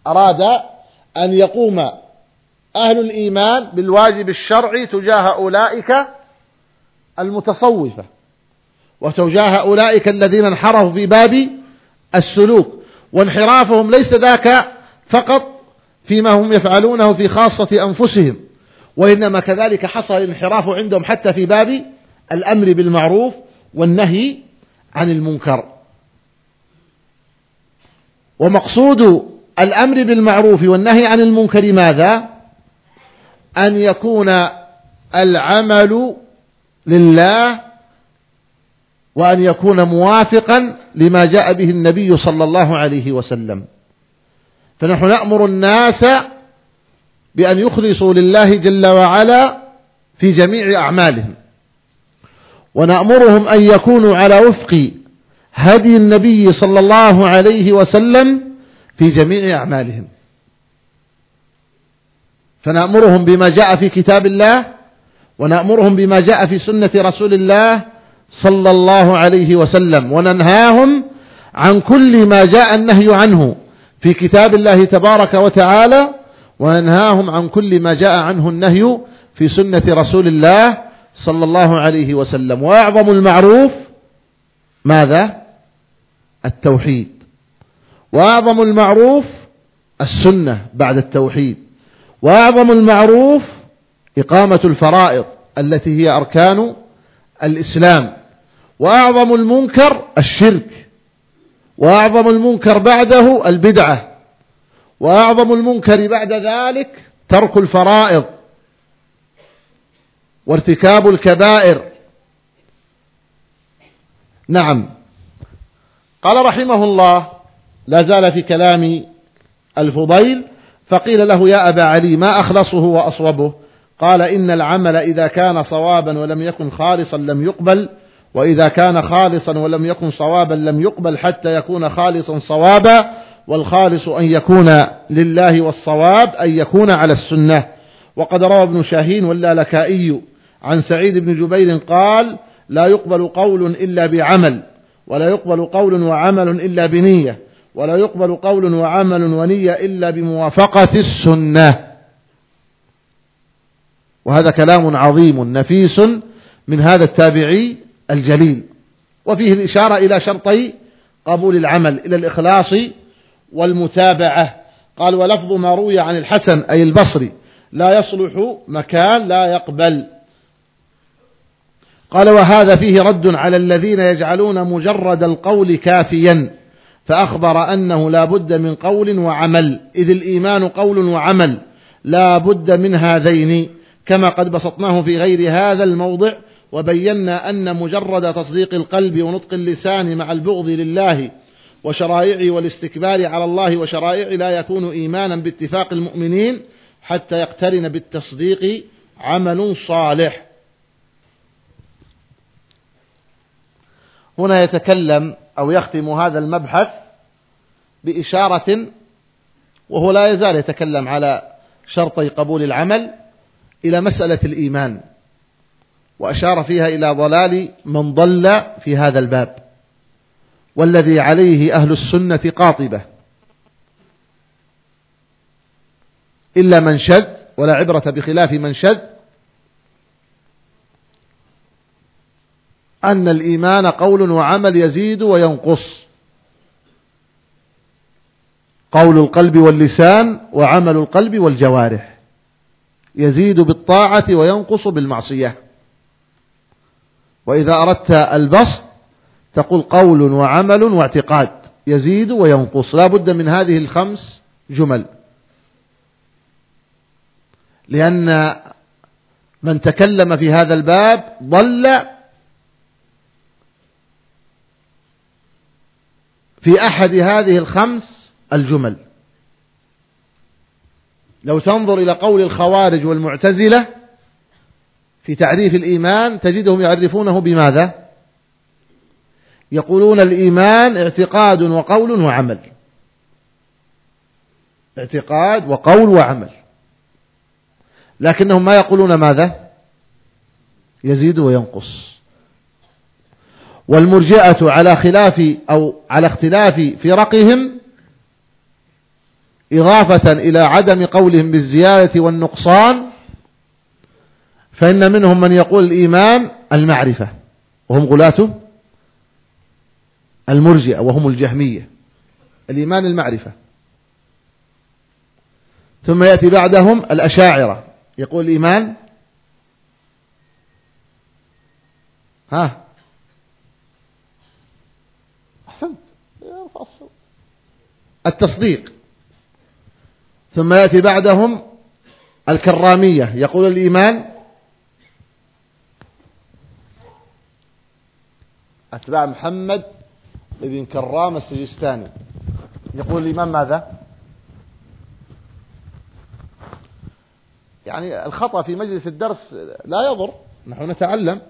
أراد أن يقوم أهل الإيمان بالواجب الشرعي تجاه أولئك المتصوفة وتجاه أولئك الذين انحرفوا في باب السلوك وانحرافهم ليس ذاك فقط فيما هم يفعلونه في خاصة أنفسهم وإنما كذلك حصل الانحراف عندهم حتى في باب الأمر بالمعروف والنهي عن المنكر. ومقصود الأمر بالمعروف والنهي عن المنكر ماذا؟ أن يكون العمل لله وأن يكون موافقا لما جاء به النبي صلى الله عليه وسلم. فنحن نأمر الناس بأن يخلصوا لله جل وعلا في جميع أعمالهم. ونأمرهم أن يكونوا على وفق هدي النبي صلى الله عليه وسلم في جميع أعمالهم. فنأمرهم بما جاء في كتاب الله ونأمرهم بما جاء في سنة رسول الله صلى الله عليه وسلم وننهاهم عن كل ما جاء النهي عنه في كتاب الله تبارك وتعالى وننهاهم عن كل ما جاء عنه النهي في سنة رسول الله صلى الله عليه وسلم. وأعظم المعروف ماذا؟ التوحيد. وأعظم المعروف السنة بعد التوحيد. وأعظم المعروف إقامة الفرائض التي هي أركان الإسلام. وأعظم المنكر الشرك. وأعظم المنكر بعده البدعة. وأعظم المنكر بعد ذلك ترك الفرائض. وارتكاب الكبائر. نعم. قال رحمه الله لا زال في كلام الفضيل فقيل له يا أبا علي ما أخلصه وأصوبه؟ قال إن العمل إذا كان صوابا ولم يكن خالصا لم يقبل وإذا كان خالصا ولم يكن صوابا لم يقبل حتى يكون خالصا صوابا والخالص أن يكون لله والصواب أن يكون على السنة. وقد روى ابن شاهين واللالكائي عن سعيد بن جبير قال لا يقبل قول إلا بعمل ولا يقبل قول وعمل إلا بنية ولا يقبل قول وعمل ونية إلا بموافقة السنة. وهذا كلام عظيم نفيس من هذا التابعي الجليل. وفيه الإشارة إلى شرطي قبول العمل إلى الإخلاص والمتابعة. قال ولفظ ما روي عن الحسن أي البصري لا يصلح مكان لا يقبل. قال وهذا فيه رد على الذين يجعلون مجرد القول كافيا فأخبر أنه لا بد من قول وعمل إذ الإيمان قول وعمل لا بد من هذين كما قد بسطناه في غير هذا الموضع وبينا أن مجرد تصديق القلب ونطق اللسان مع البغض لله وشرائعه والاستكبار على الله وشرائعه لا يكون إيمانا باتفاق المؤمنين حتى يقترن بالتصديق عمل صالح. هنا يتكلم أو يختم هذا المبحث بإشارة وهو لا يزال يتكلم على شرطي قبول العمل إلى مسألة الإيمان وأشار فيها إلى ضلال من ضل في هذا الباب والذي عليه أهل السنة قاطبة. إلا من شد ولا عبرة بخلاف من شد أن الإيمان قول وعمل يزيد وينقص. قول القلب واللسان وعمل القلب والجوارح. يزيد بالطاعة وينقص بالمعصية. وإذا أردت البسط تقول قول وعمل واعتقاد. يزيد وينقص. لا بد من هذه الخمس جمل. لأن من تكلم في هذا الباب ضل في أحد هذه الخمس الجمل. لو تنظر إلى قول الخوارج والمعتزلة في تعريف الإيمان تجدهم يعرفونه بماذا؟ يقولون الإيمان اعتقاد وقول وعمل. اعتقاد وقول وعمل. لكنهم ما يقولون ماذا؟ يزيد وينقص. والمرجئة على خلاف أو على اختلاف فرقهم إضافة إلى عدم قولهم بالزيادة والنقصان فإن منهم من يقول الإيمان المعرفة وهم غلاة المرجئة وهم الجهمية. الإيمان المعرفة. ثم يأتي بعدهم الأشاعرة يقول الإيمان ها أحسنت التصديق. ثم يأتي بعدهم الكرامية. يقول الإيمان أتباع محمد ابن كرام السجستاني. يقول الإمام ماذا؟ يعني الخطأ في مجلس الدرس لا يضر. نحن نتعلم.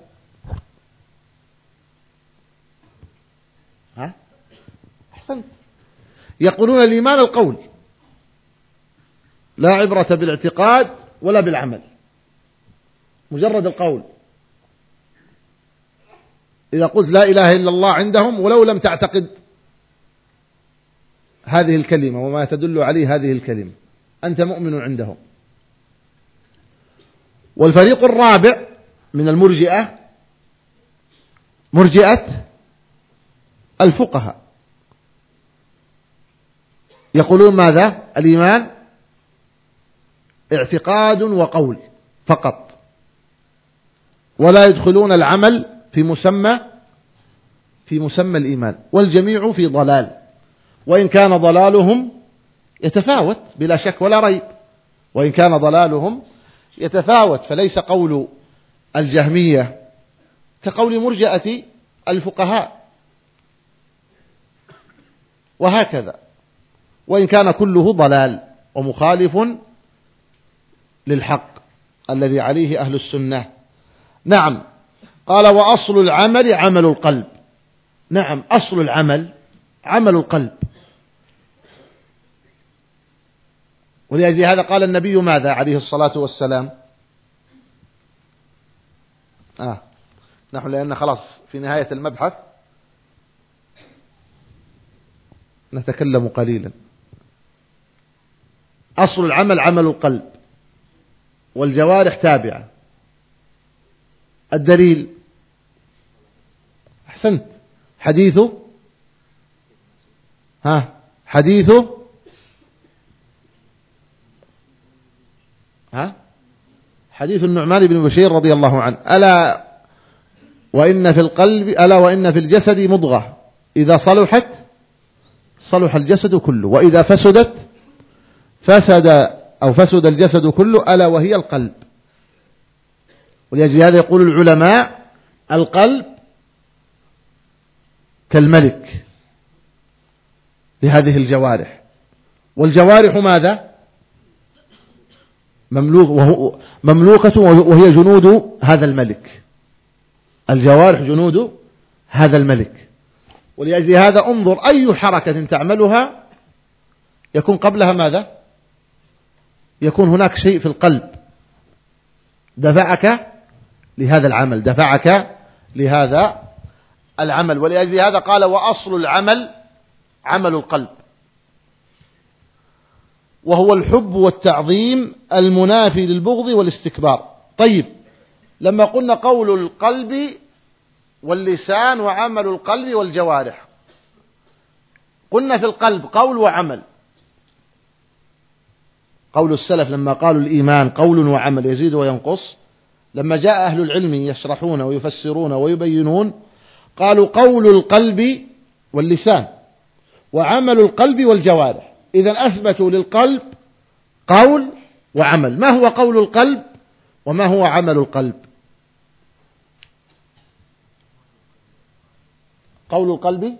ها؟ أحسنت. يقولون الإيمان القول. لا عبرة بالاعتقاد ولا بالعمل. مجرد القول. إذا قلت لا إله إلا الله عندهم ولو لم تعتقد هذه الكلمة وما تدل عليه هذه الكلمة أنت مؤمن عندهم. والفريق الرابع من المرجئة مرجئة الفقهاء. يقولون ماذا؟ الإيمان اعتقاد وقول فقط. ولا يدخلون العمل في مسمى في مسمى الإيمان. والجميع في ضلال. وإن كان ضلالهم يتفاوت بلا شك ولا ريب. وإن كان ضلالهم يتفاوت فليس قول الجهمية كقول مرجئة الفقهاء. وهكذا. وإن كان كله ضلال ومخالف للحق الذي عليه أهل السنة. نعم. قال وأصل العمل عمل القلب. نعم أصل العمل عمل القلب. ولأجل هذا قال النبي ماذا عليه الصلاة والسلام؟ آه. نحن لأن خلاص في نهاية المبحث نتكلم قليلا. أصل العمل عمل القلب والجوارح تابعة. الدليل أحسنت. حديثه ها حديثه ها حديث النعمان بن بشير رضي الله عنه. ألا وإن في القلب ألا وإن في الجسد مضغة. إذا صلحت صلح الجسد كله. وإذا فسدت فسد أو فسد الجسد كله ألا وهي القلب. ولأجل هذا يقول العلماء القلب كالملك لهذه الجوارح. والجوارح ماذا؟ وهو مملوكة وهي جنود هذا الملك. الجوارح جنود هذا الملك. ولأجل هذا انظر أي حركة تعملها يكون قبلها ماذا؟ يكون هناك شيء في القلب. دفعك لهذا العمل دفعك لهذا العمل. ولأجل هذا قال وأصل العمل عمل القلب. وهو الحب والتعظيم المنافي للبغض والاستكبار. طيب لما قلنا قول القلب واللسان وعمل القلب والجوارح قلنا في القلب قول وعمل. قول السلف لما قالوا الإيمان قول وعمل يزيد وينقص لما جاء أهل العلم يشرحون ويفسرون ويبينون قالوا قول القلب واللسان وعمل القلب والجوارح. إذا أثبتوا للقلب قول وعمل. ما هو قول القلب وما هو عمل القلب؟ قول القلب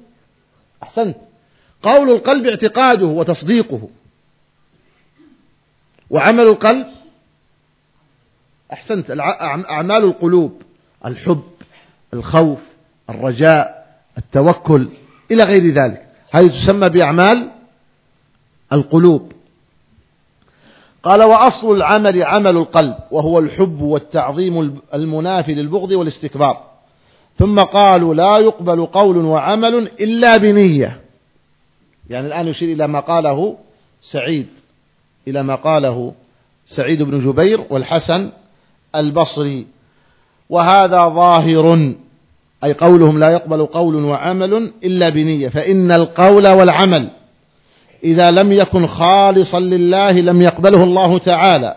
أحسنت. قول القلب اعتقاده وتصديقه. وعمل القلب. أحسنت. أعمال القلوب. الحب الخوف الرجاء التوكل إلى غير ذلك. هذه تسمى بأعمال القلوب. قال وأصل العمل عمل القلب وهو الحب والتعظيم المنافي للبغض والاستكبار. ثم قالوا لا يقبل قول وعمل إلا بنية. يعني الآن يشير إلى ما قاله سعيد. إلى ما قاله سعيد بن جبير والحسن البصري. وهذا ظاهر أي قولهم لا يقبل قول وعمل إلا بنية فإن القول والعمل إذا لم يكن خالصا لله لم يقبله الله تعالى.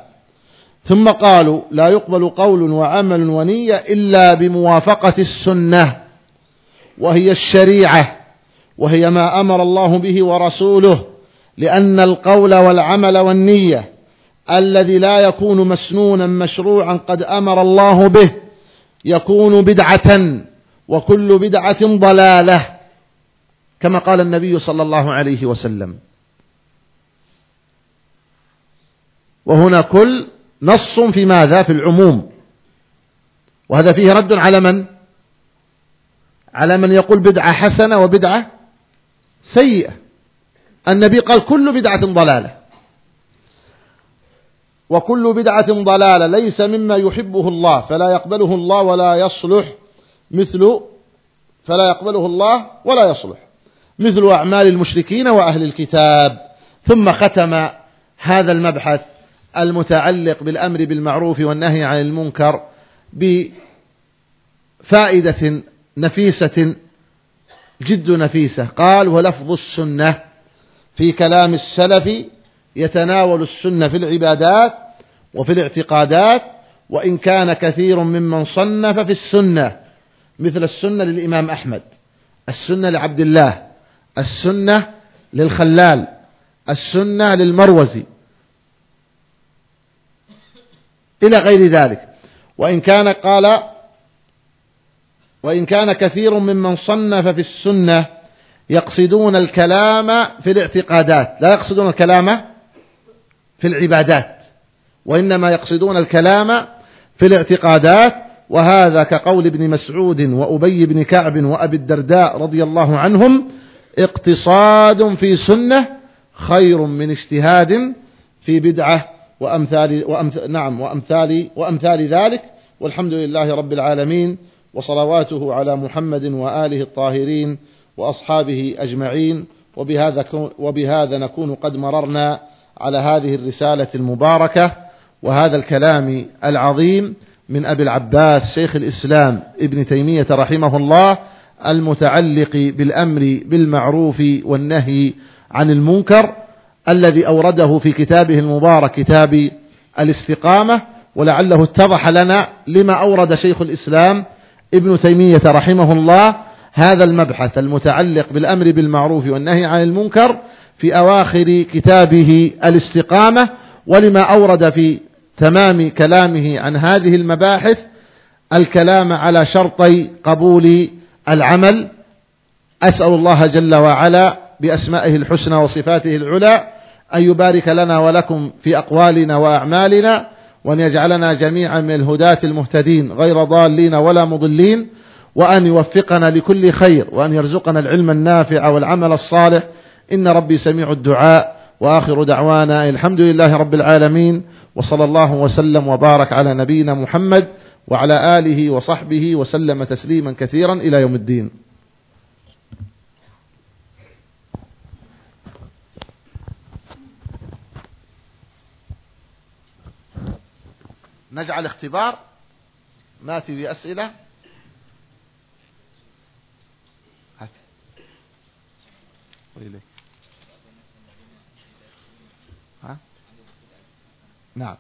ثم قالوا لا يقبل قول وعمل ونية إلا بموافقة السنة وهي الشريعة وهي ما أمر الله به ورسوله. لأن القول والعمل والنية الذي لا يكون مسنونا مشروعا قد أمر الله به يكون بدعة وكل بدعة ضلالة كما قال النبي صلى الله عليه وسلم. وهنا كل نص في ماذا؟ في العموم. وهذا فيه رد على من؟ على من يقول بدعة حسنة وبدعة سيئة. النبي قال كل بدعة ضلالة. وكل بدعة ضلالة ليس مما يحبه الله فلا يقبله الله ولا يصلح. مثل فلا يقبله الله ولا يصلح. مثل أعمال المشركين وأهل الكتاب. ثم ختم هذا المبحث المتعلق بالأمر بالمعروف والنهي عن المنكر بفائدة نفيسة جد نفيسة. قال ولفظ السنة. في كلام السلف يتناول السنة في العبادات وفي الاعتقادات وإن كان كثير ممن صنف في السنة مثل السنة للإمام أحمد السنة لعبد الله السنة للخلال السنة للمروزي. إلى غير ذلك. وإن كان قال وإن كان كثير ممن صنف في السنة يقصدون الكلام في الاعتقادات. لا يقصدون الكلام في العبادات وإنما يقصدون الكلام في الاعتقادات. وهذا كقول ابن مسعود وأبي بن كعب وأبي الدرداء رضي الله عنهم اقتصاد في سنة خير من اجتهاد في بدعة وأمثال, وأمثال نعم وأمثال, وأمثال ذلك. والحمد لله رب العالمين وصلواته على محمد وآله الطاهرين. وأصحابه أجمعين وبهذا, وبهذا نكون قد مررنا على هذه الرسالة المباركة وهذا الكلام العظيم من أبي العباس شيخ الإسلام ابن تيمية رحمه الله المتعلق بالأمر بالمعروف والنهي عن المنكر الذي أورده في كتابه المبارك كتاب الاستقامة ولعله اتضح لنا لما أورد شيخ الإسلام ابن تيمية رحمه الله هذا المبحث المتعلق بالأمر بالمعروف والنهي عن المنكر في أواخر كتابه الاستقامة ولما أورد في تمام كلامه عن هذه المباحث الكلام على شرطي قبول العمل. أسأل الله جل وعلا بأسمائه الحسنى وصفاته العلى أن يبارك لنا ولكم في أقوالنا وأعمالنا وأن يجعلنا جميعا من الهداة المهتدين غير ضالين ولا مضلين. وأن يوفقنا لكل خير وأن يرزقنا العلم النافع والعمل الصالح. إن ربي سميع الدعاء. وآخر دعوانا الحمد لله رب العالمين. وصلى الله وسلم وبارك على نبينا محمد وعلى آله وصحبه وسلم تسليما كثيرا إلى يوم الدين. نجعل اختبار ناتي بأسئلة. نعم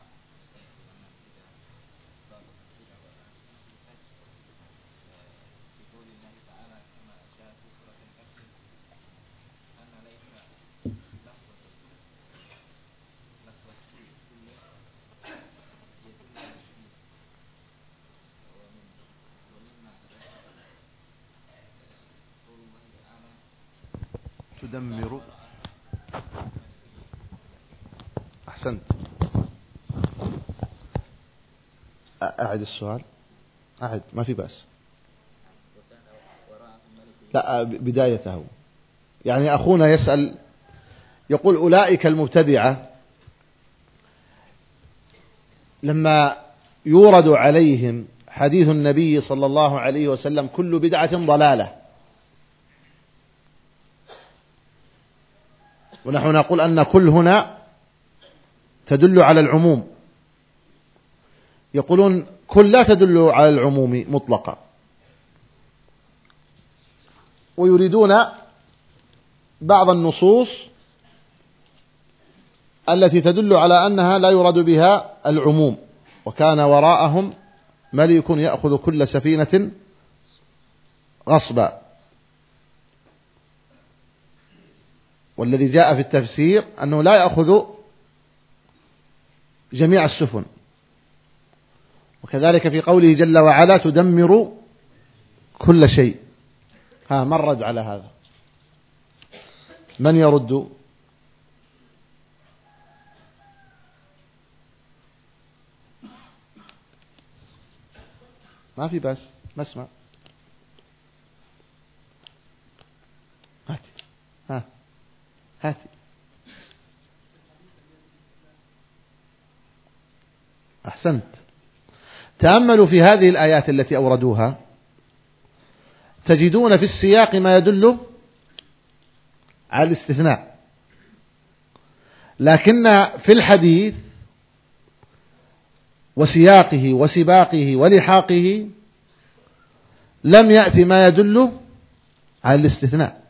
أعد السؤال. أعد ما في بأس. لا بدايته. يعني أخونا يسأل يقول أولئك المبتدعة لما يورد عليهم حديث النبي صلى الله عليه وسلم كل بدعة ضلالة. ونحن نقول أن كل هنا تدل على العموم. يقولون كل لا تدل على العموم مطلقا. ويريدون بعض النصوص التي تدل على أنها لا يراد بها العموم. وكان وراءهم ملك يأخذ كل سفينة غصبا. والذي جاء في التفسير أنه لا يأخذ جميع السفن. وكذلك في قوله جل وعلا تدمر كل شيء. ها من رد على هذا؟ من يرد؟ ما في بس ما اسمع. هات ها هاتي. أحسنت. تأملوا في هذه الآيات التي أوردوها. تجدون في السياق ما يدل على الاستثناء. لكن في الحديث وسياقه وسباقه ولحاقه لم يأتي ما يدل على الاستثناء.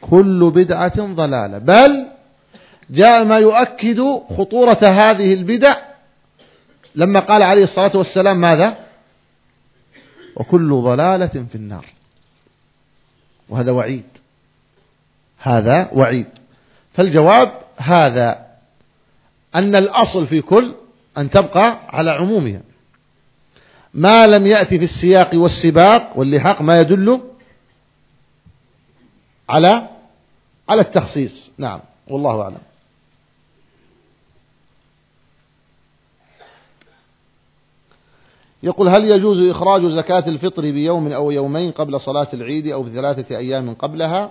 كل بدعة ضلالة. بل جاء ما يؤكد خطورة هذه البدع لما قال عليه الصلاة والسلام ماذا؟ وكل ضلالة في النار. وهذا وعيد. هذا وعيد. فالجواب هذا أن الأصل في كل أن تبقى على عمومها. ما لم يأتي في السياق والسباق واللحاق ما يدل على على التخصيص. نعم والله أعلم. يقول هل يجوز إخراج زكاة الفطر بيوم أو يومين قبل صلاة العيد أو بثلاثة أيام قبلها؟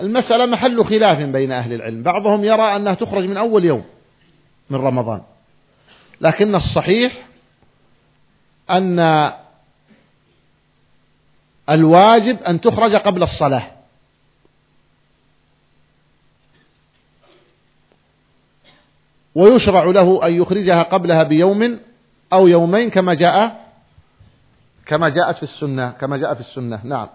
المسألة محل خلاف بين أهل العلم. بعضهم يرى أنها تخرج من أول يوم من رمضان. لكن الصحيح أن الواجب أن تخرج قبل الصلاة. ويشرع له أن يخرجها قبلها بيوم أو يومين كما جاء كما جاءت في السنة كما جاء في السنة. نعم.